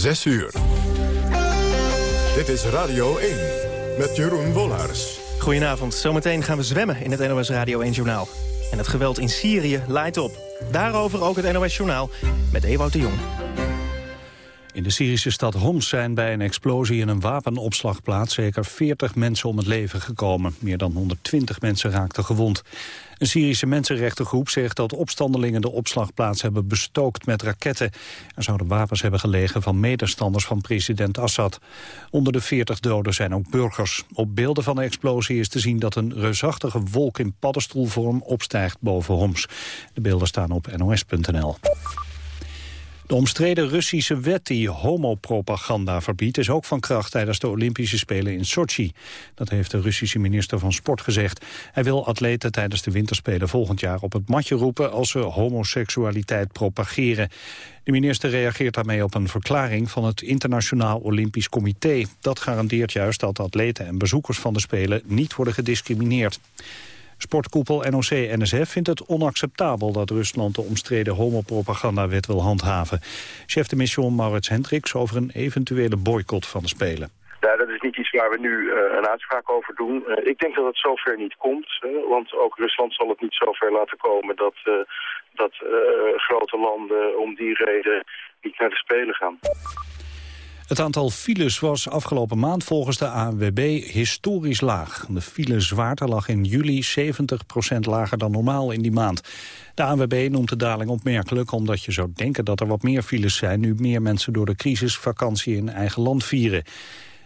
Zes uur. Dit is Radio 1 met Jeroen Wollars. Goedenavond. Zometeen gaan we zwemmen in het NOS Radio 1 Journaal. En het geweld in Syrië leidt op. Daarover ook het NOS Journaal met Ewout de Jong. In de Syrische stad Homs zijn bij een explosie in een wapenopslagplaats zeker 40 mensen om het leven gekomen. Meer dan 120 mensen raakten gewond. Een Syrische mensenrechtengroep zegt dat opstandelingen de opslagplaats hebben bestookt met raketten. Er zouden wapens hebben gelegen van medestanders van president Assad. Onder de 40 doden zijn ook burgers. Op beelden van de explosie is te zien dat een reusachtige wolk in paddenstoelvorm opstijgt boven Homs. De beelden staan op nos.nl. De omstreden Russische wet die homopropaganda verbiedt... is ook van kracht tijdens de Olympische Spelen in Sochi. Dat heeft de Russische minister van Sport gezegd. Hij wil atleten tijdens de winterspelen volgend jaar op het matje roepen... als ze homoseksualiteit propageren. De minister reageert daarmee op een verklaring van het Internationaal Olympisch Comité. Dat garandeert juist dat atleten en bezoekers van de Spelen niet worden gediscrimineerd. Sportkoepel NOC-NSF vindt het onacceptabel dat Rusland de omstreden homopropagandawet wil handhaven. Chef de mission Maurits Hendricks over een eventuele boycott van de Spelen. Ja, dat is niet iets waar we nu uh, een uitspraak over doen. Uh, ik denk dat het zover niet komt, want ook Rusland zal het niet zover laten komen dat, dat grote landen om die reden niet naar de Spelen gaan. Het aantal files was afgelopen maand volgens de ANWB historisch laag. De filezwaarte lag in juli 70% lager dan normaal in die maand. De ANWB noemt de daling opmerkelijk omdat je zou denken dat er wat meer files zijn... nu meer mensen door de crisis vakantie in eigen land vieren.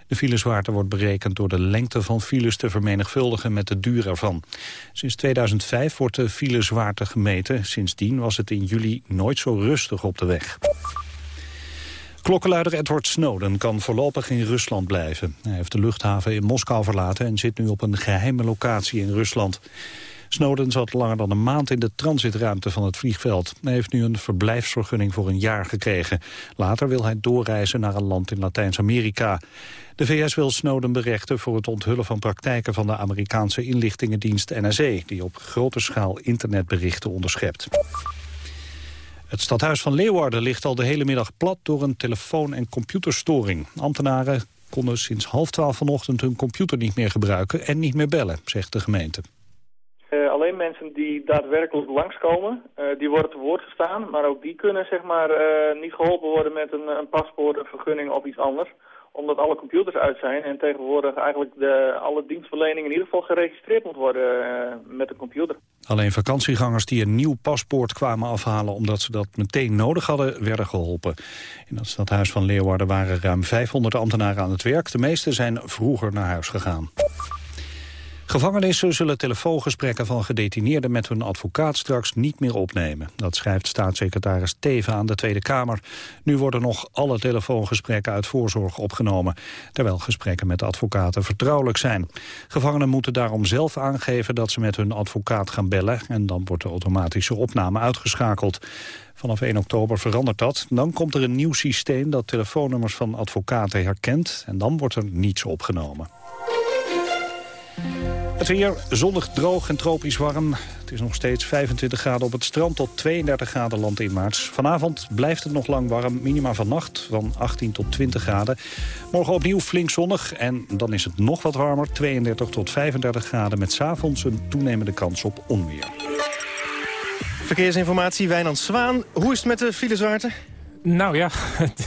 De filezwaarte wordt berekend door de lengte van files te vermenigvuldigen met de duur ervan. Sinds 2005 wordt de filezwaarte gemeten. Sindsdien was het in juli nooit zo rustig op de weg. Klokkenluider Edward Snowden kan voorlopig in Rusland blijven. Hij heeft de luchthaven in Moskou verlaten en zit nu op een geheime locatie in Rusland. Snowden zat langer dan een maand in de transitruimte van het vliegveld. Hij heeft nu een verblijfsvergunning voor een jaar gekregen. Later wil hij doorreizen naar een land in Latijns-Amerika. De VS wil Snowden berechten voor het onthullen van praktijken van de Amerikaanse inlichtingendienst NSA... die op grote schaal internetberichten onderschept. Het stadhuis van Leeuwarden ligt al de hele middag plat door een telefoon- en computerstoring. Ambtenaren konden sinds half twaalf vanochtend hun computer niet meer gebruiken en niet meer bellen, zegt de gemeente. Uh, alleen mensen die daadwerkelijk langskomen, uh, die worden te woord gestaan. Maar ook die kunnen zeg maar, uh, niet geholpen worden met een, een paspoort, een vergunning of iets anders omdat alle computers uit zijn en tegenwoordig eigenlijk de, alle dienstverlening in ieder geval geregistreerd moet worden uh, met een computer. Alleen vakantiegangers die een nieuw paspoort kwamen afhalen omdat ze dat meteen nodig hadden, werden geholpen. In het stadhuis van Leeuwarden waren ruim 500 ambtenaren aan het werk. De meeste zijn vroeger naar huis gegaan. Gevangenissen zullen telefoongesprekken van gedetineerden met hun advocaat straks niet meer opnemen. Dat schrijft staatssecretaris Teven aan de Tweede Kamer. Nu worden nog alle telefoongesprekken uit voorzorg opgenomen, terwijl gesprekken met advocaten vertrouwelijk zijn. Gevangenen moeten daarom zelf aangeven dat ze met hun advocaat gaan bellen en dan wordt de automatische opname uitgeschakeld. Vanaf 1 oktober verandert dat. Dan komt er een nieuw systeem dat telefoonnummers van advocaten herkent en dan wordt er niets opgenomen. Het weer zonnig, droog en tropisch warm. Het is nog steeds 25 graden op het strand tot 32 graden landinwaarts. Vanavond blijft het nog lang warm. Minima vannacht van 18 tot 20 graden. Morgen opnieuw flink zonnig en dan is het nog wat warmer. 32 tot 35 graden met s'avonds een toenemende kans op onweer. Verkeersinformatie, Wijnand Zwaan. Hoe is het met de filezwaarte? Nou ja,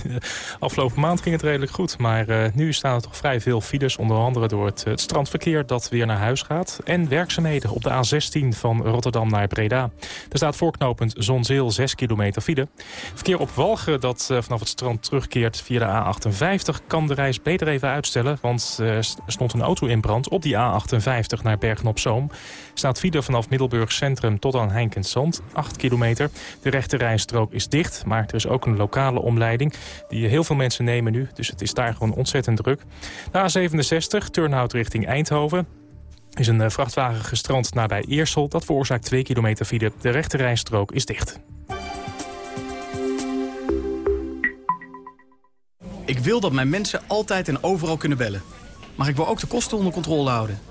afgelopen maand ging het redelijk goed. Maar uh, nu staan er toch vrij veel files. Onder andere door het, het, strandverkeer dat weer naar huis gaat. En werkzaamheden op de A16 van Rotterdam naar Breda. Er staat voorknopend Zonzeel 6 kilometer file. Verkeer op Walgen dat uh, vanaf het strand terugkeert via de A58... kan de reis beter even uitstellen. Want er stond een auto in brand op die A58 naar Bergen-op-Zoom. Staat file vanaf Middelburg Centrum tot aan Heinkensand. 8 kilometer. De rechte rijstrook is dicht. Maar er is ook een lokale omleiding die heel veel mensen nemen nu. Dus het is daar gewoon ontzettend druk. De A67, Turnhout richting Eindhoven is een eh, vrachtwagen gestrand nabij Eersel. Dat veroorzaakt 2 kilometer file. De rechte rijstrook is dicht. Ik wil dat mijn mensen altijd en overal kunnen bellen. Maar ik wil ook de kosten onder controle houden.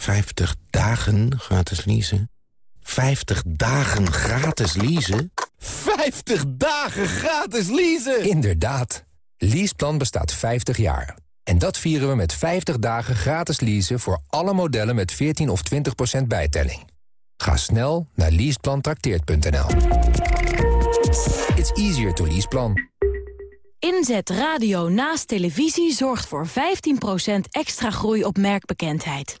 50 dagen gratis leasen. 50 dagen gratis leasen? 50 dagen gratis leasen! Inderdaad. Leaseplan bestaat 50 jaar. En dat vieren we met 50 dagen gratis leasen voor alle modellen met 14 of 20% bijtelling. Ga snel naar leaseplantrakteert.nl. It's easier to leaseplan. Inzet radio naast televisie zorgt voor 15% extra groei op merkbekendheid.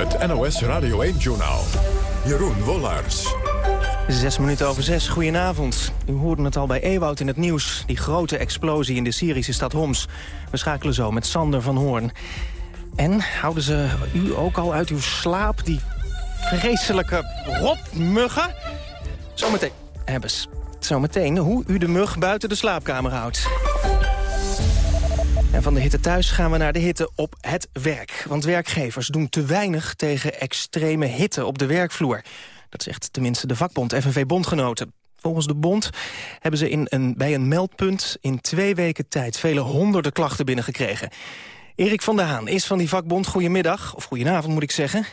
Het NOS Radio 1-journaal. Jeroen Wollaars. Zes minuten over zes, goedenavond. U hoorde het al bij Ewoud in het nieuws. Die grote explosie in de Syrische stad Homs. We schakelen zo met Sander van Hoorn. En houden ze u ook al uit uw slaap, die vreselijke rotmuggen? Zometeen hebben ze. Zometeen hoe u de mug buiten de slaapkamer houdt. En van de hitte thuis gaan we naar de hitte op het werk. Want werkgevers doen te weinig tegen extreme hitte op de werkvloer. Dat zegt tenminste de vakbond FNV Bondgenoten. Volgens de bond hebben ze in een, bij een meldpunt in twee weken tijd... vele honderden klachten binnengekregen. Erik van der Haan is van die vakbond. Goedemiddag, of goedenavond moet ik zeggen.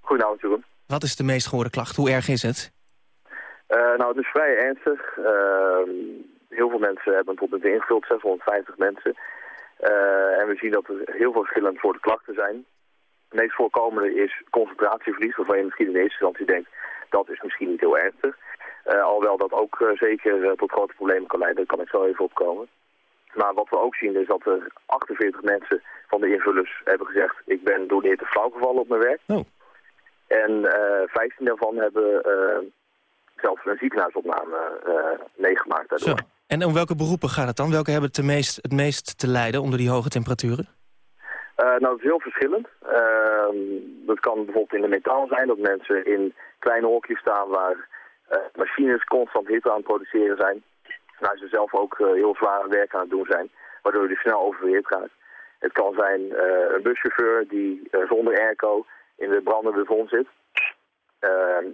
Goedenavond, Jeroen. Wat is de meest gehoorde klacht? Hoe erg is het? Uh, nou, het is vrij ernstig. Uh, heel veel mensen hebben tot nu ingevuld, 650 mensen. Uh, en we zien dat er heel veel verschillende soorten klachten zijn. Het meest voorkomende is concentratieverlies, waarvan je misschien in eerste instantie denkt, dat is misschien niet heel ernstig. Uh, alhoewel dat ook uh, zeker tot grote problemen kan leiden, daar kan ik zo even opkomen. Maar wat we ook zien is dat er 48 mensen van de invullers hebben gezegd, ik ben door de hitte flauw gevallen op mijn werk. Oh. En 15 daarvan hebben zelfs een ziekenhuisopname meegemaakt daardoor. Zo. En om welke beroepen gaat het dan? Welke hebben het, meest, het meest te lijden onder die hoge temperaturen? Uh, nou, dat is heel verschillend. Uh, dat kan bijvoorbeeld in de metaal zijn, dat mensen in kleine hokjes staan waar uh, machines constant hitte aan het produceren zijn. Waar ze zelf ook heel zwaar werk aan het doen zijn, waardoor je snel oververhit raakt. Het kan zijn een buschauffeur die zonder airco in de brandende zon zit.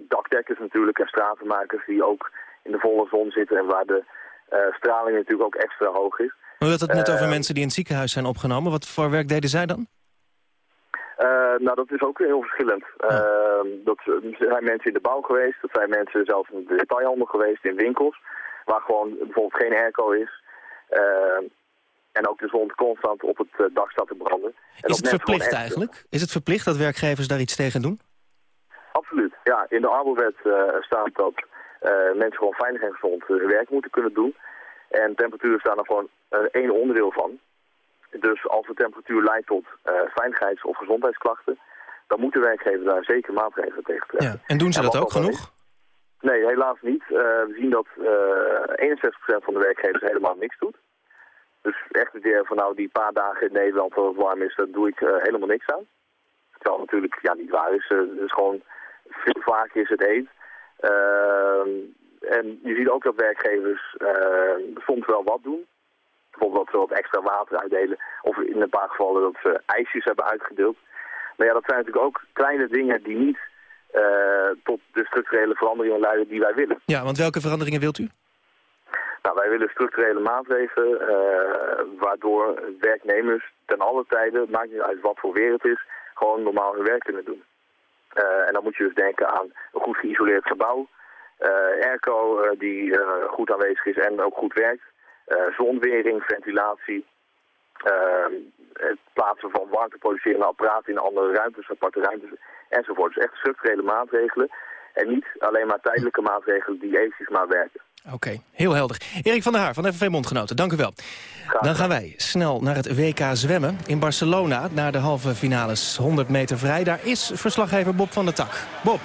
dakdekkers natuurlijk en stratenmakers die ook in de volle zon zitten en waar de straling natuurlijk ook extra hoog is. U had het net over Uh, mensen die in het ziekenhuis zijn opgenomen. Wat voor werk deden zij dan? Uh, nou, dat is ook weer heel verschillend. Uh, dat zijn mensen in de bouw geweest, dat zijn mensen zelfs in de detailhandel geweest, in winkels, waar gewoon bijvoorbeeld geen airco is. En ook de zon constant op het dak staat te branden. En Is het verplicht eigenlijk? Is het verplicht dat werkgevers daar iets tegen doen? Absoluut, ja. In de arbowet staat dat mensen gewoon veilig en gezond hun werk moeten kunnen doen. En temperaturen staan er gewoon uh, één onderdeel van. Dus als de temperatuur leidt tot uh, veiligheids- of gezondheidsklachten... dan moeten werkgevers daar zeker maatregelen tegen treffen. Ja. En doen ze en dat ook genoeg? Is, nee, helaas niet. Uh, we zien dat 61% van de werkgevers helemaal niks doet. Dus echt het idee van nou die paar dagen in Nederland waar het warm is, daar doe ik helemaal niks aan. Terwijl natuurlijk ja, niet waar is. het is gewoon veel vaker is het heet. En je ziet ook dat werkgevers uh, soms wel wat doen. Bijvoorbeeld dat ze wat extra water uitdelen. Of in een paar gevallen dat ze ijsjes hebben uitgedeeld. Maar ja, dat zijn natuurlijk ook kleine dingen die niet uh, tot de structurele veranderingen leiden die wij willen. Ja, want welke veranderingen wilt u? Nou, wij willen structurele maatregelen uh, waardoor werknemers ten alle tijden, maakt niet uit wat voor weer het is, gewoon normaal hun werk kunnen doen. En dan moet je dus denken aan een goed geïsoleerd gebouw. Uh, airco uh, die goed aanwezig is en ook goed werkt. zonwering, ventilatie. het plaatsen van warmteproducerende apparaten in andere ruimtes, aparte ruimtes enzovoort. Dus echt structurele maatregelen. En niet alleen maar tijdelijke maatregelen die eventjes maar werken. Oké, heel helder. Erik van der Haar van FNV Mondgenoten, dank u wel. Dan gaan wij snel naar het WK zwemmen in Barcelona... naar de halve finales 100 meter vrij. Daar is verslaggever Bob van der Tak. Bob.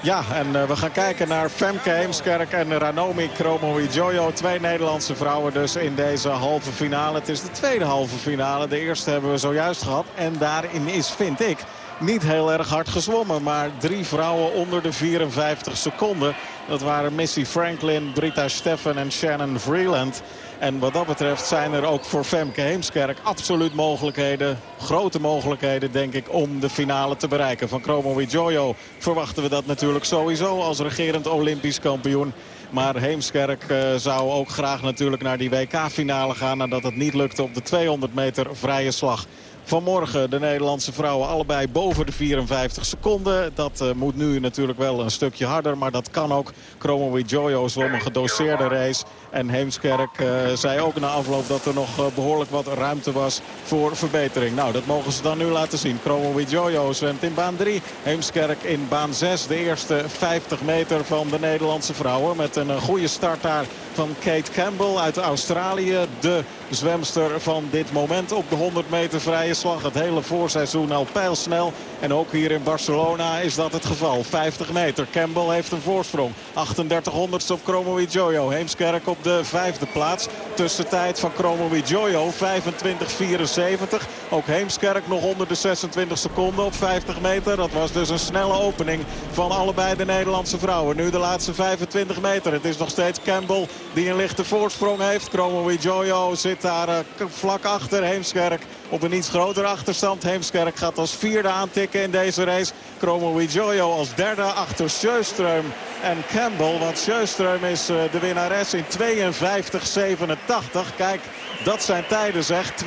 Ja, en uh, we gaan kijken naar Femke Heemskerk en Ranomi Kromowidjojo. Twee Nederlandse vrouwen dus in deze halve finale. Het is de tweede halve finale. De eerste hebben we zojuist gehad. En daarin is, vind ik, niet heel erg hard gezwommen. Maar drie vrouwen onder de 54 seconden. Dat waren Missy Franklin, Brita Steffen en Shannon Vreeland. En wat dat betreft zijn er ook voor Femke Heemskerk absoluut mogelijkheden. Grote mogelijkheden denk ik om de finale te bereiken. Van Chromo Jojo verwachten we dat natuurlijk sowieso als regerend Olympisch kampioen. Maar Heemskerk uh, zou ook graag natuurlijk naar die WK-finale gaan... nadat het niet lukte op de 200 meter vrije slag. Vanmorgen de Nederlandse vrouwen allebei boven de 54 seconden. Dat uh, moet nu natuurlijk wel een stukje harder. Maar dat kan ook. Chromo Jojo zwom een gedoseerde race. En Heemskerk uh, zei ook na afloop dat er nog uh, behoorlijk wat ruimte was voor verbetering. Nou, dat mogen ze dan nu laten zien. Chromo Jojo zwemt in baan 3. Heemskerk in baan 6. De eerste 50 meter van de Nederlandse vrouwen. Met een goede start daar van Kate Campbell uit Australië. De zwemster van dit moment op de 100 meter vrije slag. Het hele voorseizoen al pijlsnel. En ook hier in Barcelona is dat het geval. 50 meter. Campbell heeft een voorsprong. 38 honderdste op Chromo Jojo. Heemskerk op de vijfde plaats. Tussentijd van Chromo Jojo 25-74. Ook Heemskerk nog onder de 26 seconden op 50 meter. Dat was dus een snelle opening van allebei de Nederlandse vrouwen. Nu de laatste 25 meter. Het is nog steeds Campbell die een lichte voorsprong heeft. Chromo Jojo zit daar uh, vlak achter Heemskerk op een iets grotere achterstand. Heemskerk gaat als vierde aantikken in deze race. Chromo Jojo als derde achter Sjöström en Campbell. Want Sjöström is uh, de winnares in 52-87. Kijk, dat zijn tijden zeg. 52-87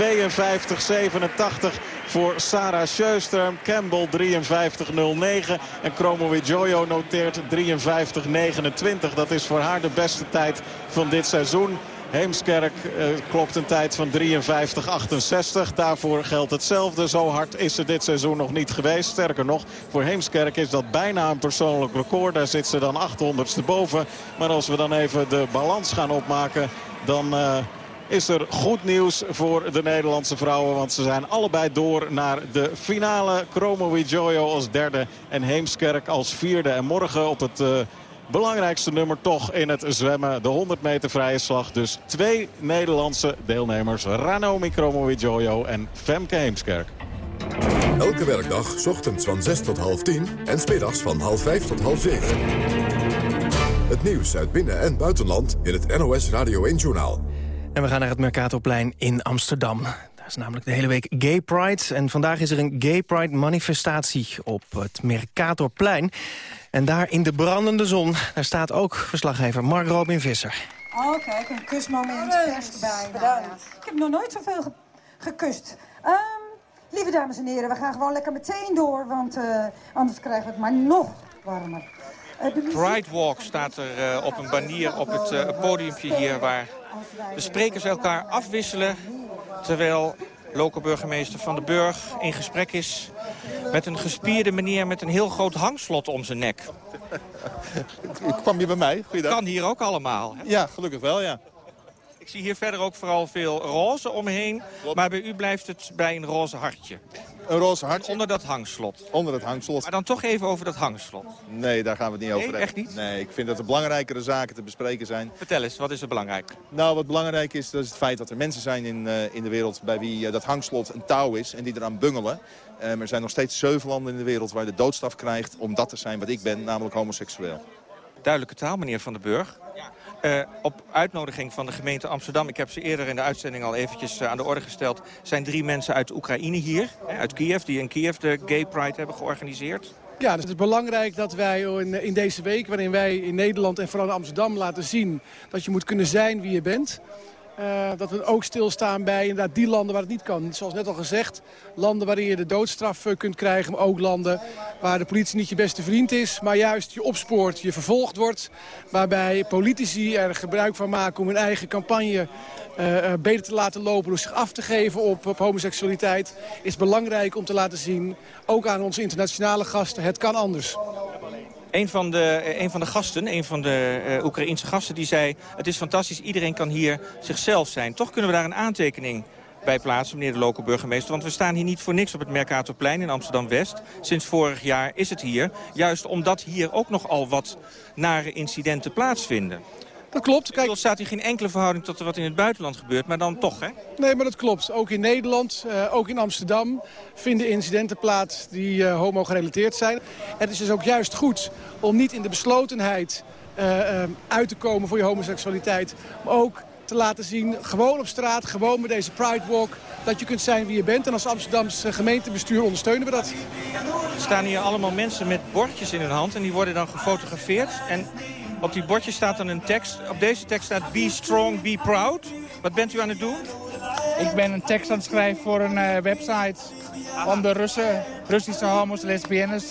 voor Sarah Sjöström. Campbell 53-09. En Chromo Jojo noteert 53-29. Dat is voor haar de beste tijd van dit seizoen. Heemskerk uh, klopt een tijd van 53-68. Daarvoor geldt hetzelfde. Zo hard is ze dit seizoen nog niet geweest. Sterker nog, voor Heemskerk is dat bijna een persoonlijk record. Daar zit ze dan 800ste boven. Maar als we dan even de balans gaan opmaken... dan... Uh, is er goed nieuws voor de Nederlandse vrouwen. Want ze zijn allebei door naar de finale. Chromo Jojo als derde en Heemskerk als vierde. En morgen op het... Uh, belangrijkste nummer toch in het zwemmen. De 100 meter vrije slag. Dus twee Nederlandse deelnemers. Ranomi Kromowidjojo en Femke Heemskerk. Elke werkdag, ochtends van 6 tot half 10 en smiddags van half 5 tot half 7. Het nieuws uit binnen- en buitenland in het NOS Radio 1-journaal. En we gaan naar het Mercatorplein in Amsterdam. Daar is namelijk de hele week Gay Pride. En vandaag is er een Gay Pride manifestatie op het Mercatorplein. En daar in de brandende zon, daar staat ook verslaggever Mark Robin Visser. Oh, kijk, een kusmoment best bij. Bedankt. Ik heb nog nooit zoveel ge gekust. Um, lieve dames en heren, we gaan gewoon lekker meteen door, want uh, anders krijgen we het maar nog warmer. Uh, Pride Walk staat er uh, op een banier op het uh, podiumpje hier... waar de sprekers elkaar afwisselen... terwijl lokale burgemeester Van den Burg in gesprek is... met een gespierde meneer met een heel groot hangslot om zijn nek. U kwam hier bij mij. Goeiedag. Kan hier ook allemaal. Hè? Ja, gelukkig wel, ja. Ik zie hier verder ook vooral veel roze omheen. Maar bij u blijft het bij een roze hartje. Een roze hartje? Onder dat hangslot. Onder het hangslot. Maar dan toch even over dat hangslot. Nee, daar gaan we het niet over nee, hebben. echt niet? Nee, ik vind dat er belangrijkere zaken te bespreken zijn. Vertel eens, wat is er belangrijk? Nou, wat belangrijk is, dat is het feit dat er mensen zijn in, uh, in de wereld... bij wie uh, dat hangslot een touw is en die eraan bungelen. Um, er zijn nog steeds zeven landen in de wereld waar je de doodstraf krijgt... om dat te zijn wat ik ben, namelijk homoseksueel. Duidelijke taal, meneer Van den Burg. Uh, op uitnodiging van de gemeente Amsterdam, ik heb ze eerder in de uitzending al eventjes uh, aan de orde gesteld... zijn drie mensen uit Oekraïne hier, uit Kiev, die in Kiev de Gay Pride hebben georganiseerd. Ja, dus het is belangrijk dat wij in, in deze week, waarin wij in Nederland en vooral in Amsterdam laten zien... dat je moet kunnen zijn wie je bent... Uh, dat we ook stilstaan bij inderdaad die landen waar het niet kan. Zoals net al gezegd, landen waarin je de doodstraf uh, kunt krijgen... maar ook landen waar de politie niet je beste vriend is... maar juist je opspoort, je vervolgd wordt... waarbij politici er gebruik van maken om hun eigen campagne... Uh, beter te laten lopen door zich af te geven op, op homoseksualiteit... is belangrijk om te laten zien, ook aan onze internationale gasten, het kan anders. Een van de, een van de gasten, een van de uh, Oekraïense gasten, die zei... het is fantastisch, iedereen kan hier zichzelf zijn. Toch kunnen we daar een aantekening bij plaatsen, meneer de lokale burgemeester. Want we staan hier niet voor niks op het Mercatorplein in Amsterdam-West. Sinds vorig jaar is het hier. Juist omdat hier ook nogal wat nare incidenten plaatsvinden. Dat klopt. Kijk, er staat hier geen enkele verhouding tot wat in het buitenland gebeurt, maar dan toch, hè? Nee, maar dat klopt. Ook in Nederland, uh, ook in Amsterdam vinden incidenten plaats die uh, homo-gerelateerd zijn. Het is dus ook juist goed om niet in de beslotenheid uh, uit te komen voor je homoseksualiteit, maar ook te laten zien, gewoon op straat, gewoon met deze Pride Walk, dat je kunt zijn wie je bent. En als Amsterdamse gemeentebestuur ondersteunen we dat. Er staan hier allemaal mensen met bordjes in hun hand en die worden dan gefotografeerd. En op die bordjes staat dan een tekst. Op deze tekst staat Be Strong, Be Proud. Wat bent u aan het doen? Ik ben een tekst aan het schrijven voor een uh, website om de Russen, Russische homo's, lesbiennes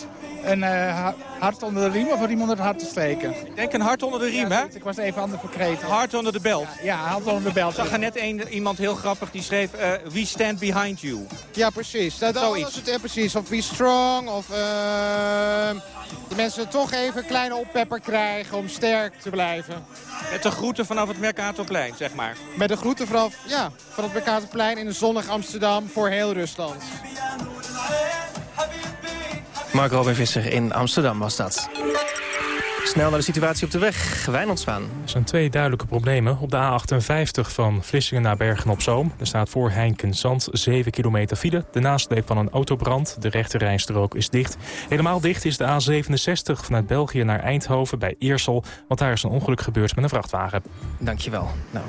een uh, hart onder de riem of onder het hart te steken. Ik denk een hart onder de riem, hè? Ik was even anders verkreten. Hart onder de belt. Ja, ja hart onder de belt. Ik zag er net een, iemand heel grappig die schreef... Uh, we stand behind you. Ja, precies. Dat, Zoiets. Het, precies. Of be strong. Of uh, de mensen toch even een kleine oppepper krijgen om sterk te blijven. Met de groeten vanaf het Mercatorplein, zeg maar. Met de groeten vanaf, ja, van het Mercatorplein in een zonnig Amsterdam voor heel Rusland. Mark Robin Visser in Amsterdam was dat. Snel naar de situatie op de weg. Wijnandswaan. Er zijn twee duidelijke problemen. Op de A58 van Vlissingen naar Bergen-op-Zoom. Er staat voor Heinkensand 7 kilometer file. De nasleep van een autobrand. De rechterrijstrook is dicht. Helemaal dicht is de A67 vanuit België naar Eindhoven bij Eersel. Want daar is een ongeluk gebeurd met een vrachtwagen. Dankjewel. Nou,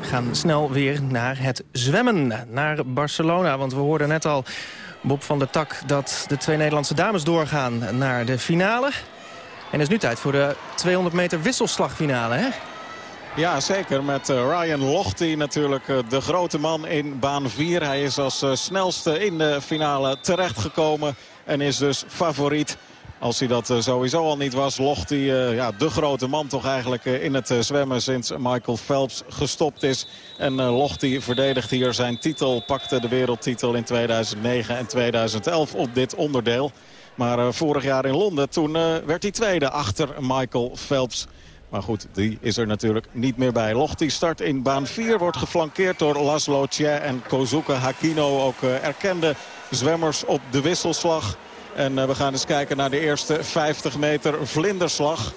we gaan snel weer naar het zwemmen. Naar Barcelona, want we hoorden net al Bob van der Tak dat de twee Nederlandse dames doorgaan naar de finale. En het is nu tijd voor de 200 meter wisselslagfinale, hè? Ja, zeker. Met uh, Ryan Lochte natuurlijk uh, de grote man in baan 4. Hij is als uh, snelste in de finale terechtgekomen en is dus favoriet. Als hij dat sowieso al niet was, locht hij ja, de grote man toch eigenlijk in het zwemmen sinds Michael Phelps gestopt is. En locht verdedigt hier zijn titel, pakte de wereldtitel in 2009 en 2011 op dit onderdeel. Maar vorig jaar in Londen, toen werd hij tweede achter Michael Phelps. Maar goed, die is er natuurlijk niet meer bij. Lochti start in baan 4, wordt geflankeerd door Laszlo Tje en Kozuka Hakino. Ook uh, erkende zwemmers op de wisselslag. En we gaan eens kijken naar de eerste 50 meter vlinderslag.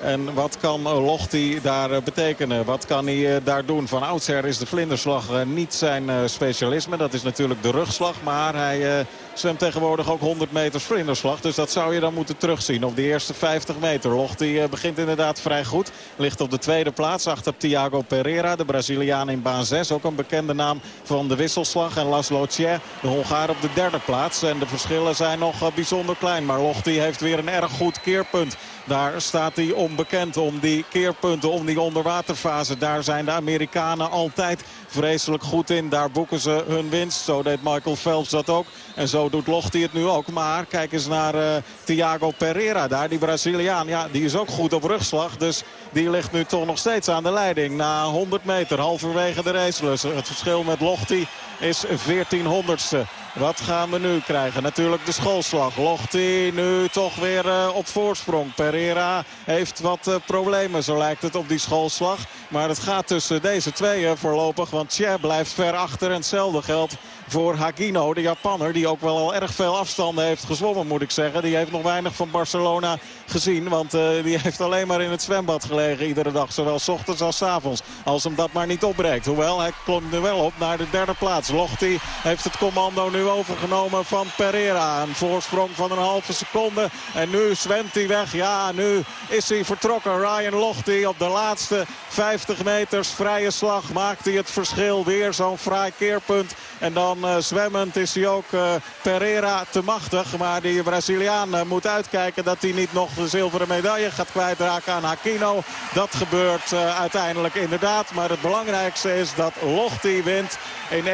En wat kan Lochti daar betekenen? Wat kan hij daar doen? Van oudsher is de vlinderslag niet zijn specialisme. Dat is natuurlijk de rugslag. Maar hij zwemt tegenwoordig ook 100 meter vlinderslag. Dus dat zou je dan moeten terugzien op de eerste 50 meter. Lochti begint inderdaad vrij goed. Ligt op de tweede plaats achter Thiago Pereira. De Braziliaan in baan 6. Ook een bekende naam van de wisselslag. En Laszlo Tje, de Hongaar op de derde plaats. En de verschillen zijn nog bijzonder klein. Maar Lochti heeft weer een erg goed keerpunt. Daar staat hij onbekend om die keerpunten, om die onderwaterfase. Daar zijn de Amerikanen altijd vreselijk goed in. Daar boeken ze hun winst. Zo deed Michael Phelps dat ook. En zo doet Lochti het nu ook. Maar kijk eens naar uh, Thiago Pereira daar. Die Braziliaan, ja, die is ook goed op rugslag. Dus die ligt nu toch nog steeds aan de leiding. Na 100 meter, halverwege de racelus. Het verschil met Lochti is 1400ste. Wat gaan we nu krijgen? Natuurlijk de schoolslag. Lochti nu toch weer uh, op voorsprong. Pereira heeft wat uh, problemen, zo lijkt het, op die schoolslag. Maar het gaat tussen deze tweeën voorlopig. Want Tje blijft ver achter. En hetzelfde geldt voor Hagino, de Japanner. Die ook wel al erg veel afstanden heeft gezwommen, moet ik zeggen. Die heeft nog weinig van Barcelona gezien. Want uh, die heeft alleen maar in het zwembad gelegen iedere dag. Zowel s ochtends als s avonds. Als hem dat maar niet opbreekt. Hoewel, hij klomt nu wel op naar de derde plaats. Lochti heeft het commando nu overgenomen van Pereira. Een voorsprong van een halve seconde. En nu zwemt hij weg. Ja, nu is hij vertrokken. Ryan Lochti op de laatste 50 meters vrije slag maakt hij het verschil. Weer zo'n fraai keerpunt. En dan uh, zwemmend is hij ook uh, Pereira te machtig. Maar die Braziliaan uh, moet uitkijken dat hij niet nog de zilveren medaille gaat kwijtraken aan Aquino. Dat gebeurt uiteindelijk inderdaad. Maar het belangrijkste is dat Lochti wint in 1.54.98.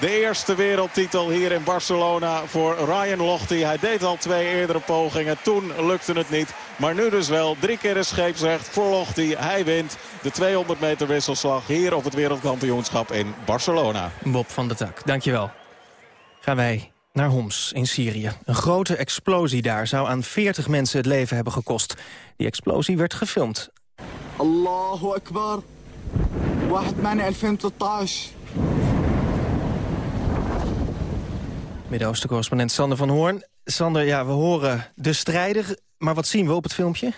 De eerste wereldtitel hier in Barcelona voor Ryan Lochte. Hij deed al twee eerdere pogingen. Toen lukte het niet. Maar nu dus wel drie keer een scheepsrecht voor Lochte. Hij wint de 200 meter wisselslag hier op het wereldkampioenschap in Barcelona. Bob van der Tak, dankjewel. Gaan wij Naar Homs in Syrië. Een grote explosie daar zou aan 40 mensen het leven hebben gekost. Die explosie werd gefilmd. Allahu Akbar. 2013. Midden-Oosten-correspondent Sander van Hoorn. Sander, ja, we horen de strijder, maar wat zien we op het filmpje?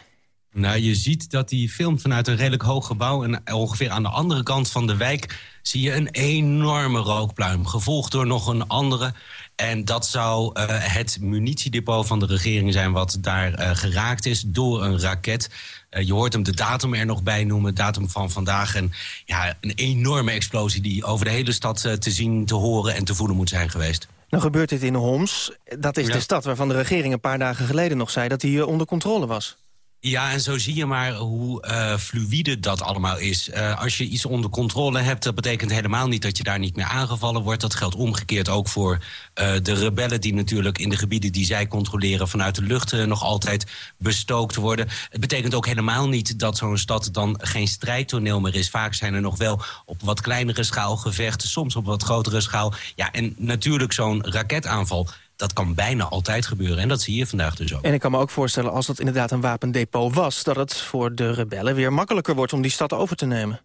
Nou, je ziet dat hij filmt vanuit een redelijk hoog gebouw... en ongeveer aan de andere kant van de wijk zie je een enorme rookpluim... gevolgd door nog een andere. En dat zou uh, het munitiedepot van de regering zijn... wat daar uh, geraakt is door een raket. Uh, je hoort hem de datum er nog bij noemen, datum van vandaag. En ja, een enorme explosie die over de hele stad te zien, te horen en te voelen moet zijn geweest. Nou gebeurt dit in Homs. Dat is Ja. de stad waarvan de regering een paar dagen geleden nog zei... dat die eh, onder controle was. Ja, en zo zie je maar hoe eh, fluïde dat allemaal is. Eh, als je iets onder controle hebt, dat betekent helemaal niet dat je daar niet meer aangevallen wordt. Dat geldt omgekeerd ook voor eh, de rebellen die natuurlijk in de gebieden die zij controleren vanuit de lucht nog altijd bestookt worden. Het betekent ook helemaal niet dat zo'n stad dan geen strijdtoneel meer is. Vaak zijn er nog wel op wat kleinere schaal gevechten, soms op wat grotere schaal. Ja, en natuurlijk zo'n raketaanval. Dat kan bijna altijd gebeuren. En dat zie je vandaag dus ook. En ik kan me ook voorstellen, als dat inderdaad een wapendepot was... dat het voor de rebellen weer makkelijker wordt om die stad over te nemen.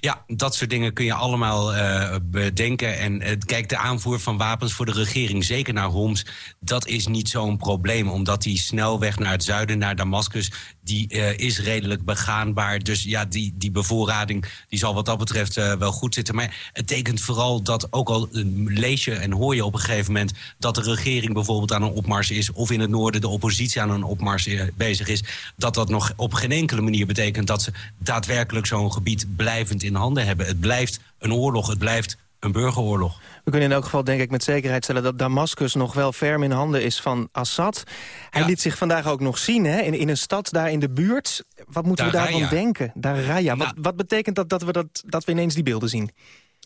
Ja, dat soort dingen kun je allemaal eh, bedenken. En eh, kijk, de aanvoer van wapens voor de regering, zeker naar Homs... dat is niet zo'n probleem, omdat die snelweg naar het zuiden, naar Damascus... die eh, is redelijk begaanbaar. Dus ja, die, die bevoorrading die zal wat dat betreft wel goed zitten. Maar het tekent vooral dat, ook al lees je en hoor je op een gegeven moment... dat de regering bijvoorbeeld aan een opmars is... of in het noorden de oppositie aan een opmars bezig is... dat dat nog op geen enkele manier betekent... dat ze daadwerkelijk zo'n gebied blijvend in handen hebben. Het blijft een oorlog, het blijft een burgeroorlog. We kunnen in elk geval denk ik met zekerheid stellen... dat Damascus nog wel ferm in handen is van Assad. Hij liet zich vandaag ook nog zien hè, in, in een stad daar in de buurt. Wat moeten we daarvan denken? Daraya. Wat, wat betekent dat dat we, dat, dat we ineens die beelden zien?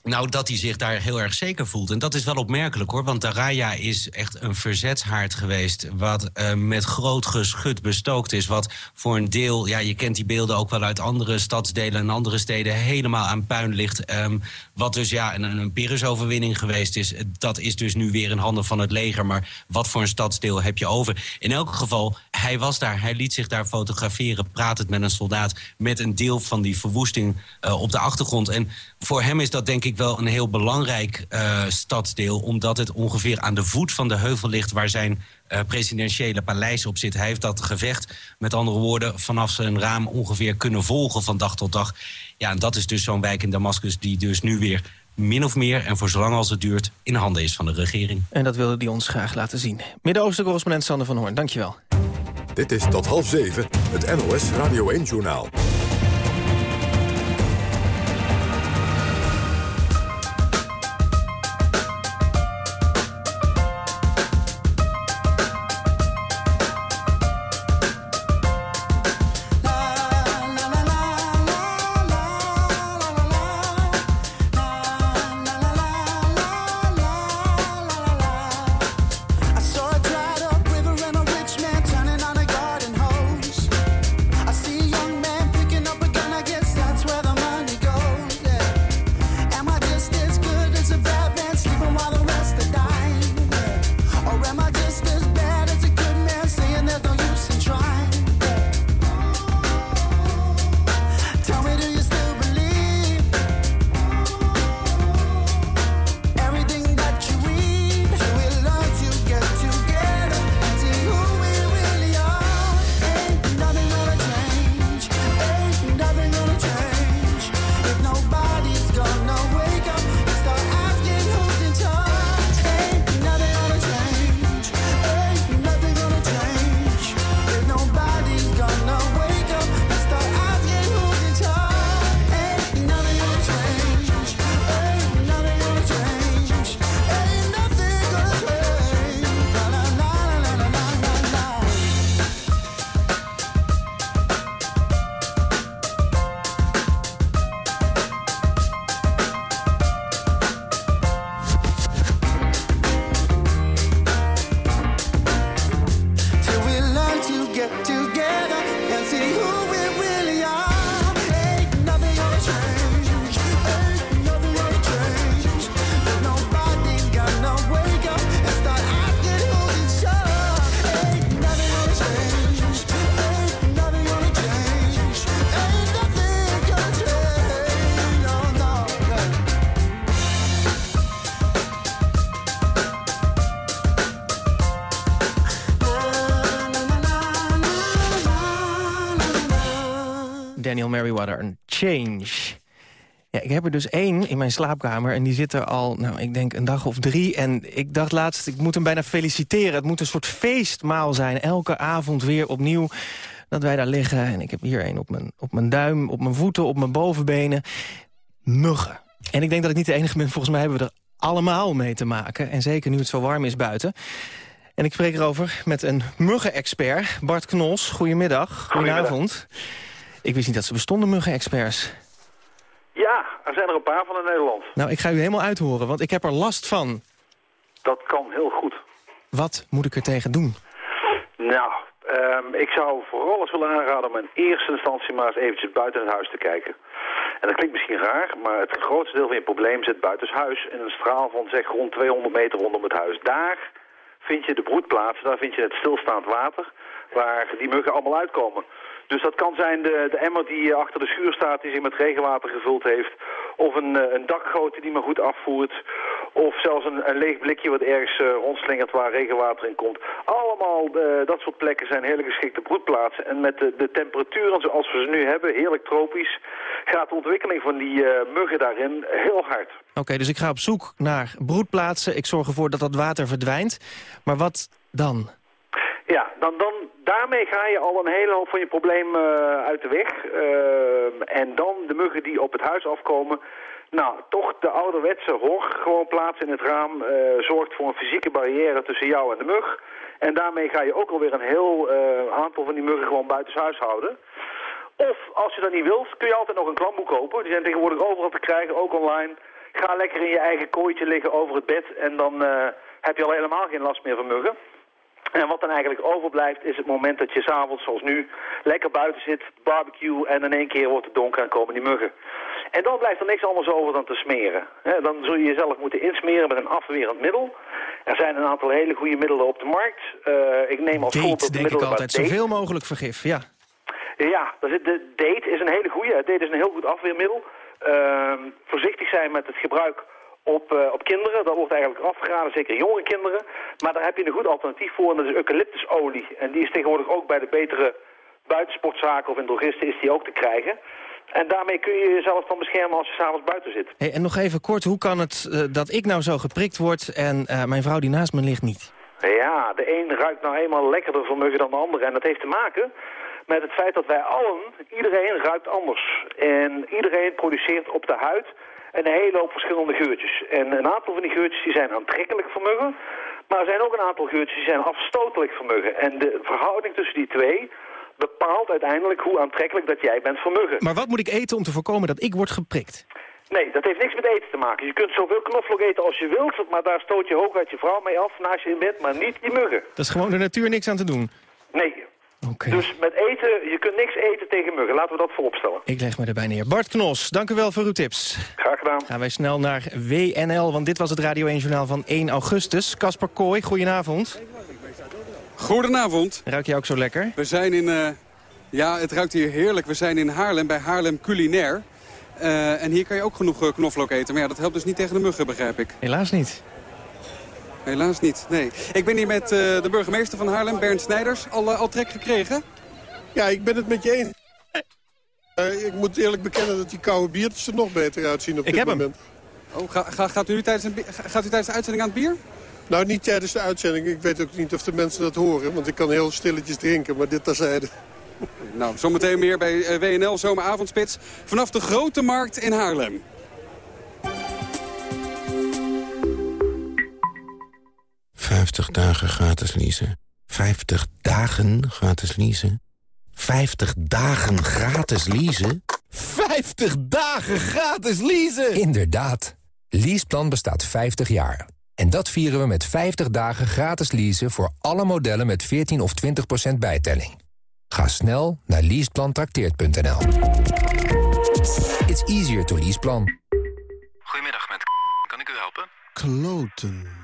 Nou, dat hij zich daar heel erg zeker voelt. En dat is wel opmerkelijk hoor, want Daraya is echt een verzetshaard geweest... wat eh, met groot geschut bestookt is. Wat voor een deel, ja, je kent die beelden ook wel uit andere stadsdelen... en andere steden helemaal aan puin ligt. Ehm, wat dus ja, een, een Pyrrhus-overwinning geweest is. Dat is dus nu weer in handen van het leger. Maar wat voor een stadsdeel heb je over? In elk geval, hij was daar, hij liet zich daar fotograferen... pratend met een soldaat, met een deel van die verwoesting eh, op de achtergrond. En voor hem is dat denk ik wel een heel belangrijk eh, stadsdeel... omdat het ongeveer aan de voet van de heuvel ligt... waar zijn eh, presidentiële paleis op zit. Hij heeft dat gevecht, met andere woorden... vanaf zijn raam ongeveer kunnen volgen van dag tot dag. Ja, en dat is dus zo'n wijk in Damascus... die dus nu weer min of meer, en voor zolang als het duurt... in handen is van de regering. En dat wilde hij ons graag laten zien. Midden-Oosten-correspondent Sander van Hoorn, dankjewel. Dit is tot half zeven, het NOS Radio 1-journaal. Daniel Merriweather, een change. Ja, ik heb er dus één in mijn slaapkamer en die zit er al, nou, ik denk een dag of drie. En ik dacht laatst, ik moet hem bijna feliciteren. Het moet een soort feestmaal zijn, elke avond weer opnieuw dat wij daar liggen. En ik heb hier een op mijn, op mijn duim, op mijn voeten, op mijn bovenbenen. Muggen. En ik denk dat ik niet de enige ben, volgens mij hebben we er allemaal mee te maken. En zeker nu het zo warm is buiten. En ik spreek erover met een muggenexpert, Bart Knols. Goedemiddag, goedenavond. Ik wist niet dat ze bestonden, muggenexperts. Ja, er zijn er een paar van in Nederland. Nou, ik ga u helemaal uithoren, want ik heb er last van. Dat kan heel goed. Wat moet ik er tegen doen? Nou, ehm, ik zou vooral eens willen aanraden om in eerste instantie maar eens eventjes buiten het huis te kijken. En dat klinkt misschien raar, maar het grootste deel van je probleem zit buitenshuis in een straal van zeg rond 200 meter rondom het huis. Daar vind je de broedplaats, daar vind je het stilstaand water waar die muggen allemaal uitkomen. Dus dat kan zijn de, de emmer die achter de schuur staat, die zich met regenwater gevuld heeft. Of een, eh, een dakgoot die meer goed afvoert. Of zelfs een, een leeg blikje wat ergens uh, rondslingert waar regenwater in komt. Allemaal dat soort plekken zijn hele geschikte broedplaatsen. En met de, de temperaturen zoals we ze nu hebben, heerlijk tropisch, gaat de ontwikkeling van die muggen daarin heel hard. Oké, dus ik ga op zoek naar broedplaatsen. Ik zorg ervoor dat dat water verdwijnt. Maar wat dan? Ja, dan, dan, daarmee ga je al een hele hoop van je probleem uh, uit de weg. Uh, en dan de muggen die op het huis afkomen. Nou, toch de ouderwetse horg gewoon plaatsen in het raam uh, zorgt voor een fysieke barrière tussen jou en de mug. En daarmee ga je ook alweer een heel aantal van die muggen gewoon buitenshuis houden. Of als je dat niet wilt, kun je altijd nog een klamboek kopen. Die zijn tegenwoordig overal te krijgen, ook online. Ga lekker in je eigen kooitje liggen over het bed en dan heb je al helemaal geen last meer van muggen. En wat dan eigenlijk overblijft is het moment dat je s'avonds, zoals nu, lekker buiten zit, barbecue en in één keer wordt het donker en komen die muggen. En dan blijft er niks anders over dan te smeren. dan zul je jezelf moeten insmeren met een afwerend middel. Er zijn een aantal hele goede middelen op de markt. Uh, ik neem als date, voorbeeld denk ik altijd. Zoveel mogelijk vergif, ja. Ja, de date is een hele goede. Date is een heel goed afweermiddel. Uh, voorzichtig zijn met het gebruik op, uh, op kinderen. Dat wordt eigenlijk afgeraden, zeker jonge kinderen. Maar daar heb je een goed alternatief voor en dat is eucalyptusolie. En die is tegenwoordig ook bij de betere buitensportzaken of in drogisten is die ook te krijgen. En daarmee kun je jezelf dan beschermen als je s'avonds buiten zit. Hey, en nog even kort, hoe kan het uh, dat ik nou zo geprikt word en uh, mijn vrouw die naast me ligt niet? Ja, de een ruikt nou eenmaal lekkerder voor muggen dan de ander. En dat heeft te maken met het feit dat wij allen, iedereen ruikt anders. En iedereen produceert op de huid een hele hoop verschillende geurtjes. En een aantal van die geurtjes die zijn aantrekkelijk voor muggen. Maar er zijn ook een aantal geurtjes die zijn afstotelijk voor muggen. En de verhouding tussen die twee bepaalt uiteindelijk hoe aantrekkelijk dat jij bent voor muggen. Maar wat moet ik eten om te voorkomen dat ik word geprikt? Nee, dat heeft niks met eten te maken. Je kunt zoveel knoflook eten als je wilt, maar daar stoot je hooguit je vrouw mee af naast je in bed, maar niet die muggen. Dat is gewoon de natuur niks aan te doen? Nee, Okay. Dus met eten, je kunt niks eten tegen muggen. Laten we dat vooropstellen. Ik leg me erbij neer. Bart Knos, dank u wel voor uw tips. Graag gedaan. Gaan wij snel naar WNL, want dit was het Radio 1 Journaal van 1 augustus. Kasper Kooi, goedenavond. Goedenavond. Ruik je ook zo lekker? We zijn in... Uh, ja, het ruikt hier heerlijk. We zijn in Haarlem, bij Haarlem Culinair. Uh, en hier kan je ook genoeg uh, knoflook eten. Maar ja, dat helpt dus niet tegen de muggen, begrijp ik. Helaas niet. Helaas niet, nee. Ik ben hier met uh, de burgemeester van Haarlem, Bernd Snijders. Al, uh, al trek gekregen? Ja, ik ben het met je eens. Uh, ik moet eerlijk bekennen dat die koude biertjes er nog beter uitzien op ik dit heb moment. Hem. Oh, ga, ga, gaat, u tijdens een, gaat u tijdens de uitzending aan het bier? Nou, niet tijdens de uitzending. Ik weet ook niet of de mensen dat horen. Want ik kan heel stilletjes drinken, maar dit terzijde. Nou, zometeen meer bij WNL Zomeravondspits. Vanaf de Grote Markt in Haarlem. Vijftig dagen gratis leasen. 50 dagen gratis leasen. 50 dagen gratis leasen. 50 dagen gratis leasen! Inderdaad. Leaseplan bestaat 50 jaar. En dat vieren we met 50 dagen gratis leasen voor alle modellen met 14 of 20% bijtelling. Ga snel naar leaseplantrakteert.nl. It's easier to leaseplan. Goedemiddag, met kan ik u helpen? Kloten.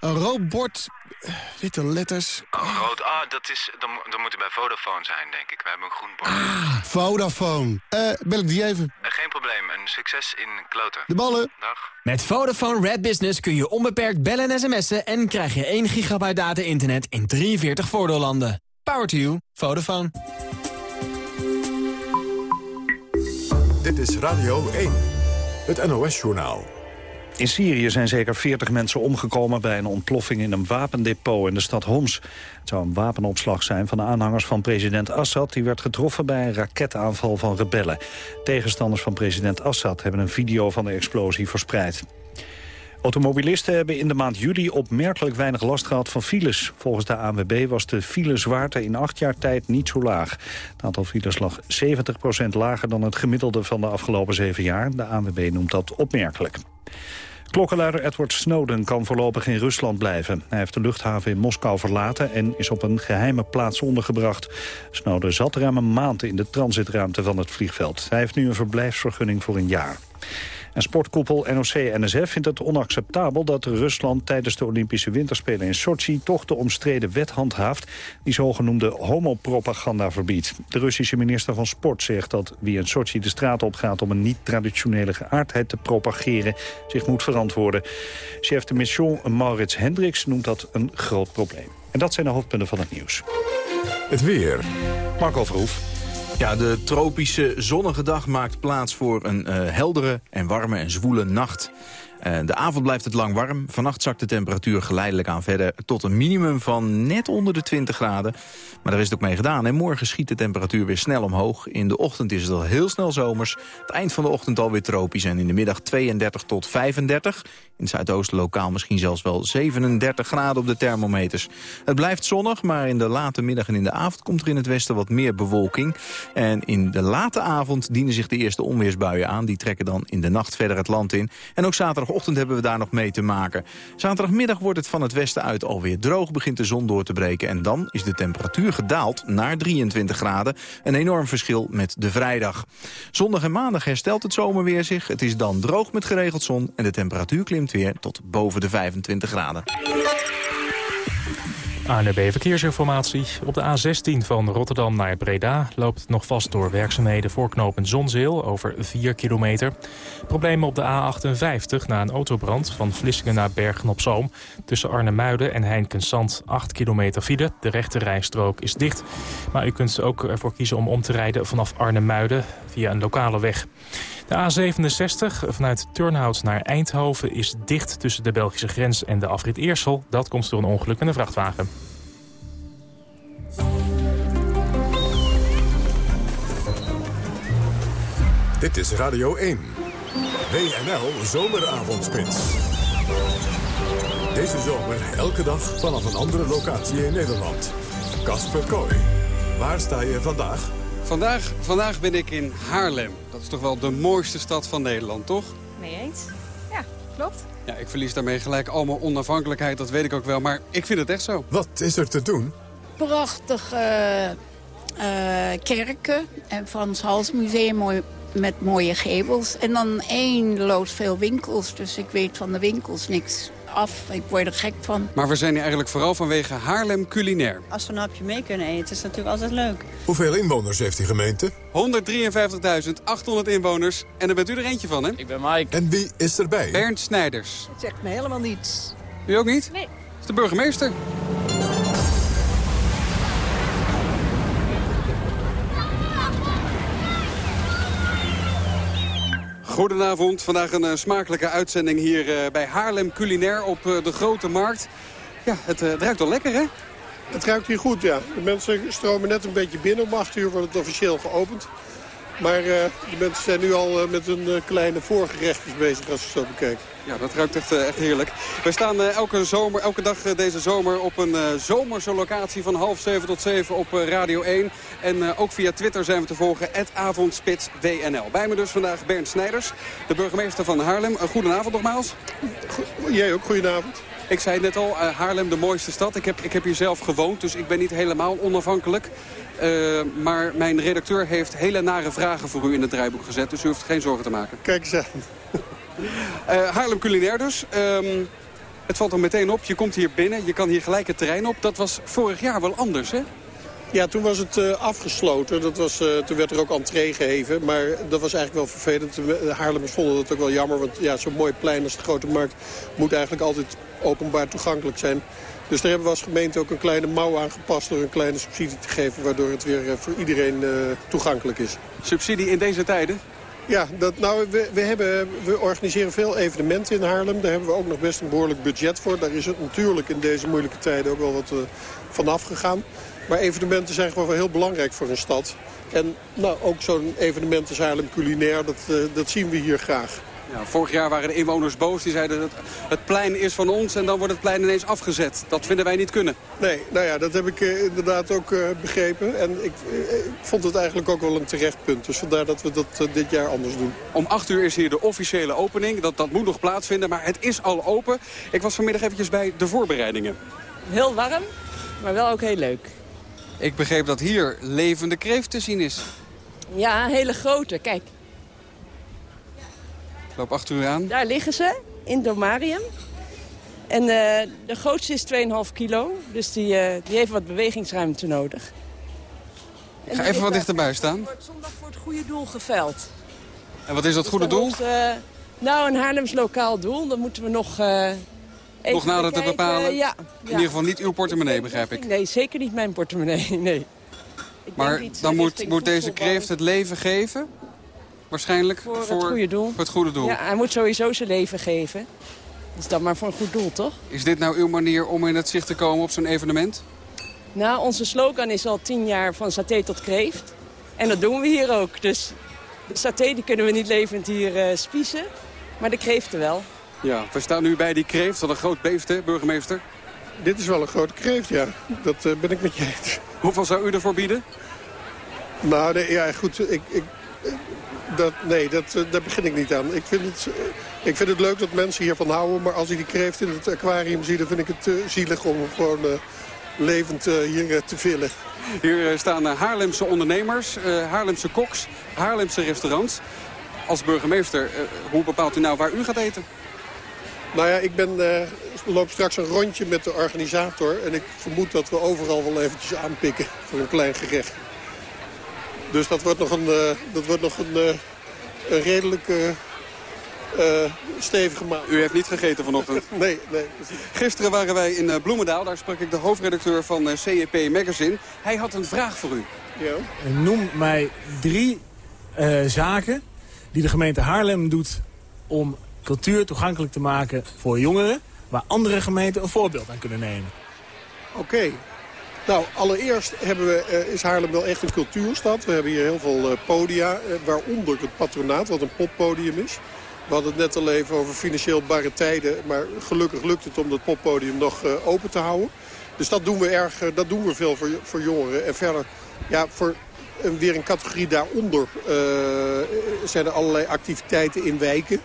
Een rood bord, eh, witte letters. Oh, rood. Ah, dat is... Dan, dan moet u bij Vodafone zijn, denk ik. We hebben een groen bord. Ah, Vodafone. Eh, bel ik die even. Eh, geen probleem. Een succes in kloten. De ballen. Dag. Met Vodafone Red Business kun je onbeperkt bellen en sms'en... en krijg je 1 gigabyte data-internet in 43 voordeellanden. Power to you. Vodafone. Dit is Radio 1, het NOS-journaal. In Syrië zijn zeker 40 mensen omgekomen bij een ontploffing in een wapendepot in de stad Homs. Het zou een wapenopslag zijn van de aanhangers van president Assad... die werd getroffen bij een raketaanval van rebellen. Tegenstanders van president Assad hebben een video van de explosie verspreid. Automobilisten hebben in de maand juli opmerkelijk weinig last gehad van files. Volgens de ANWB was de filezwaarte in acht jaar tijd niet zo laag. Het aantal files lag 70% lager dan het gemiddelde van de afgelopen zeven jaar. De ANWB noemt dat opmerkelijk. Klokkenluider Edward Snowden kan voorlopig in Rusland blijven. Hij heeft de luchthaven in Moskou verlaten en is op een geheime plaats ondergebracht. Snowden zat ruim een maand in de transitruimte van het vliegveld. Hij heeft nu een verblijfsvergunning voor een jaar. En sportkoepel NOC-NSF vindt het onacceptabel dat Rusland tijdens de Olympische Winterspelen in Sochi toch de omstreden wet handhaaft die zogenoemde homopropaganda verbiedt. De Russische minister van Sport zegt dat wie in Sochi de straat op gaat om een niet-traditionele geaardheid te propageren zich moet verantwoorden. Chef de mission Maurits Hendricks noemt dat een groot probleem. En dat zijn de hoofdpunten van het nieuws. Het weer. Marco Verhoef. Ja, de tropische zonnige dag maakt plaats voor een eh, heldere en warme en zwoele nacht. Eh, de avond blijft het lang warm. Vannacht zakt de temperatuur geleidelijk aan verder tot een minimum van net onder de 20 graden. Maar daar is het ook mee gedaan. En morgen schiet de temperatuur weer snel omhoog. In de ochtend is het al heel snel zomers. Het eind van de ochtend alweer tropisch. En in de middag 32 tot 35. In het zuidoosten lokaal misschien zelfs wel 37 graden op de thermometers. Het blijft zonnig, maar in de late middag en in de avond komt er in het westen wat meer bewolking. En in de late avond dienen zich de eerste onweersbuien aan. Die trekken dan in de nacht verder het land in. En ook zaterdagochtend hebben we daar nog mee te maken. Zaterdagmiddag wordt het van het westen uit alweer droog, begint de zon door te breken. En dan is de temperatuur gedaald naar 23 graden. Een enorm verschil met de vrijdag. Zondag en maandag herstelt het zomerweer zich. Het is dan droog met geregeld zon en de temperatuur klimt weer tot boven de 25 graden. ANRB Verkeersinformatie. Op de A16 van Rotterdam naar Breda loopt nog vast door werkzaamheden voor knooppunt Zonzeel over 4 kilometer. Problemen op de A58 na een autobrand van Vlissingen naar Bergen op Zoom. Tussen Arnhemuiden en Heinkensand 8 kilometer file. De rechte rijstrook is dicht. Maar u kunt ook ervoor kiezen om om te rijden vanaf Arnhemuiden via een lokale weg. De A67 vanuit Turnhout naar Eindhoven is dicht tussen de Belgische grens en de afrit Eersel. Dat komt door een ongeluk met een vrachtwagen. Dit is Radio 1. WNL Zomeravondspits. Deze zomer elke dag vanaf een andere locatie in Nederland. Kasper Kooi. Waar sta je vandaag? Vandaag, vandaag ben ik in Haarlem. Dat is toch wel de mooiste stad van Nederland, toch? Mee eens? Ja, klopt. Ja, ik verlies daarmee gelijk allemaal onafhankelijkheid, dat weet ik ook wel. Maar ik vind het echt zo. Wat is er te doen? Prachtige eh, kerken en Frans Hals Museum mooi, met mooie gevels. En dan loods veel winkels, dus ik weet van de winkels niks af. Ik word er gek van. Maar we zijn hier eigenlijk vooral vanwege Haarlem culinair. Als we een hapje mee kunnen eten, is natuurlijk altijd leuk. Hoeveel inwoners heeft die gemeente? 153.800 inwoners. En daar bent u er eentje van, hè? Ik ben Mike. En wie is erbij? Bernd Snijders. Het zegt me helemaal niets. U ook niet? Nee. Dat is de burgemeester. Goedenavond, vandaag een eh, smakelijke uitzending hier eh, bij Haarlem Culinair op eh, de Grote Markt. Ja, het, ruikt wel lekker, hè? Het ruikt hier goed, ja. De mensen stromen net een beetje binnen. Om 8 uur wordt het officieel geopend. Maar eh, de mensen zijn nu al eh, met hun eh, kleine voorgerechtjes bezig als je zo bekijkt. Ja, dat ruikt echt, echt heerlijk. We staan elke, zomer, elke dag deze zomer op een zomerse locatie van half zeven tot zeven op Radio 1. En ook via Twitter zijn we te volgen, avondspits WNL. Bij me dus vandaag Bernd Snijders, de burgemeester van Haarlem. Goedenavond nogmaals. Jij ook, goedenavond. Ik zei net al, uh, Haarlem de mooiste stad. Ik heb, ik heb hier zelf gewoond, dus ik ben niet helemaal onafhankelijk. Uh, maar mijn redacteur heeft hele nare vragen voor u in het draaiboek gezet. Dus u hoeft geen zorgen te maken. Kijk eens aan. uh, Haarlem culinair dus. Um, het valt er meteen op, je komt hier binnen, je kan hier gelijk het terrein op. Dat was vorig jaar wel anders, hè? Ja, toen was het uh, afgesloten. Dat was, uh, toen werd er ook entree gegeven. Maar dat was eigenlijk wel vervelend. De Haarlemmers vonden dat ook wel jammer. Want ja, zo'n mooi plein als de Grote Markt moet eigenlijk altijd openbaar toegankelijk zijn. Dus daar hebben we als gemeente ook een kleine mouw aangepast... door een kleine subsidie te geven... waardoor het weer uh, voor iedereen toegankelijk is. Subsidie in deze tijden? Ja, dat, nou, we, we, hebben, we organiseren veel evenementen in Haarlem. Daar hebben we ook nog best een behoorlijk budget voor. Daar is het natuurlijk in deze moeilijke tijden ook wel wat van afgegaan. Maar evenementen zijn gewoon wel heel belangrijk voor een stad. En nou, ook zo'n evenement als Haarlem Culinair, dat, uh, dat zien we hier graag. Ja, vorig jaar waren de inwoners boos. Die zeiden dat het plein is van ons en dan wordt het plein ineens afgezet. Dat vinden wij niet kunnen. Nee, nou ja, dat heb ik uh, inderdaad ook uh, begrepen. En ik, ik, vond het eigenlijk ook wel een terecht punt. Dus vandaar dat we dat dit jaar anders doen. Om 8 uur is hier de officiële opening. Dat, dat moet nog plaatsvinden, maar het is al open. Ik was vanmiddag eventjes bij de voorbereidingen. Heel warm, maar wel ook heel leuk. Ik begreep dat hier levende kreeft te zien is. Ja, een hele grote. Kijk. Ik loop achter u aan. Daar liggen ze, in domarium. En uh, de grootste is 2,5 kilo. Dus die, uh, die heeft wat bewegingsruimte nodig. Ik ga even wat dichterbij staan. wordt zondag voor het goede doel geveld. En wat is dat goede doel? Ons, uh, nou, een Haarlems lokaal doel. Dat moeten we nog... Nog nader te bepalen? Ja, In ieder geval niet uw portemonnee, begrijp ik. Nee, zeker niet mijn portemonnee, nee. Ik maar dan moet, moet deze kreeft het leven geven? Waarschijnlijk voor, voor, het goede doel. Voor het goede doel. Ja, hij moet sowieso zijn leven geven. Dus dan maar voor een goed doel, toch? Is dit nou uw manier om in het zicht te komen op zo'n evenement? Nou, onze slogan is al tien jaar van saté tot kreeft. En dat doen we hier ook. Dus de saté die kunnen we niet levend hier uh, spiezen. Maar de kreeften wel. Ja, we staan nu bij die kreeft. Wat een groot beest, hè, burgemeester? Dit is wel een grote kreeft, ja. Dat uh, ben ik met je eens. Hoeveel zou u ervoor bieden? Nou, nee, ja, goed. Ik, ik, dat, nee, dat, uh, daar begin ik niet aan. Ik vind, het, uh, ik vind het leuk dat mensen hiervan houden. Maar als ik die kreeft in het aquarium zie, dan vind ik het zielig om hem gewoon levend hier te villen. Hier staan Haarlemse ondernemers, Haarlemse koks, Haarlemse restaurants. Als burgemeester, hoe bepaalt u nou waar u gaat eten? Nou ja, ik ben, uh, loop straks een rondje met de organisator. En ik vermoed dat we overal wel eventjes aanpikken voor een klein gerecht. Dus dat wordt nog een, uh, dat wordt nog een, uh, een redelijk stevige maand. U heeft niet gegeten vanochtend? nee, nee. Gisteren waren wij in Bloemendaal. Daar sprak ik de hoofdredacteur van CEP Magazine. Hij had een vraag voor u. Ja. Noem mij drie zaken die de gemeente Haarlem doet om cultuur toegankelijk te maken voor jongeren... waar andere gemeenten een voorbeeld aan kunnen nemen. Oké. Nou, allereerst hebben we, uh, is Haarlem wel echt een cultuurstad. We hebben hier heel veel uh, podia, uh, waaronder het patronaat, wat een poppodium is. We hadden het net al even over financieel barre tijden. Maar gelukkig lukt het om dat poppodium nog open te houden. Dus dat doen we, erg, dat doen we veel voor, voor jongeren. En verder, ja, voor en weer een categorie daaronder uh, zijn er allerlei activiteiten in wijken.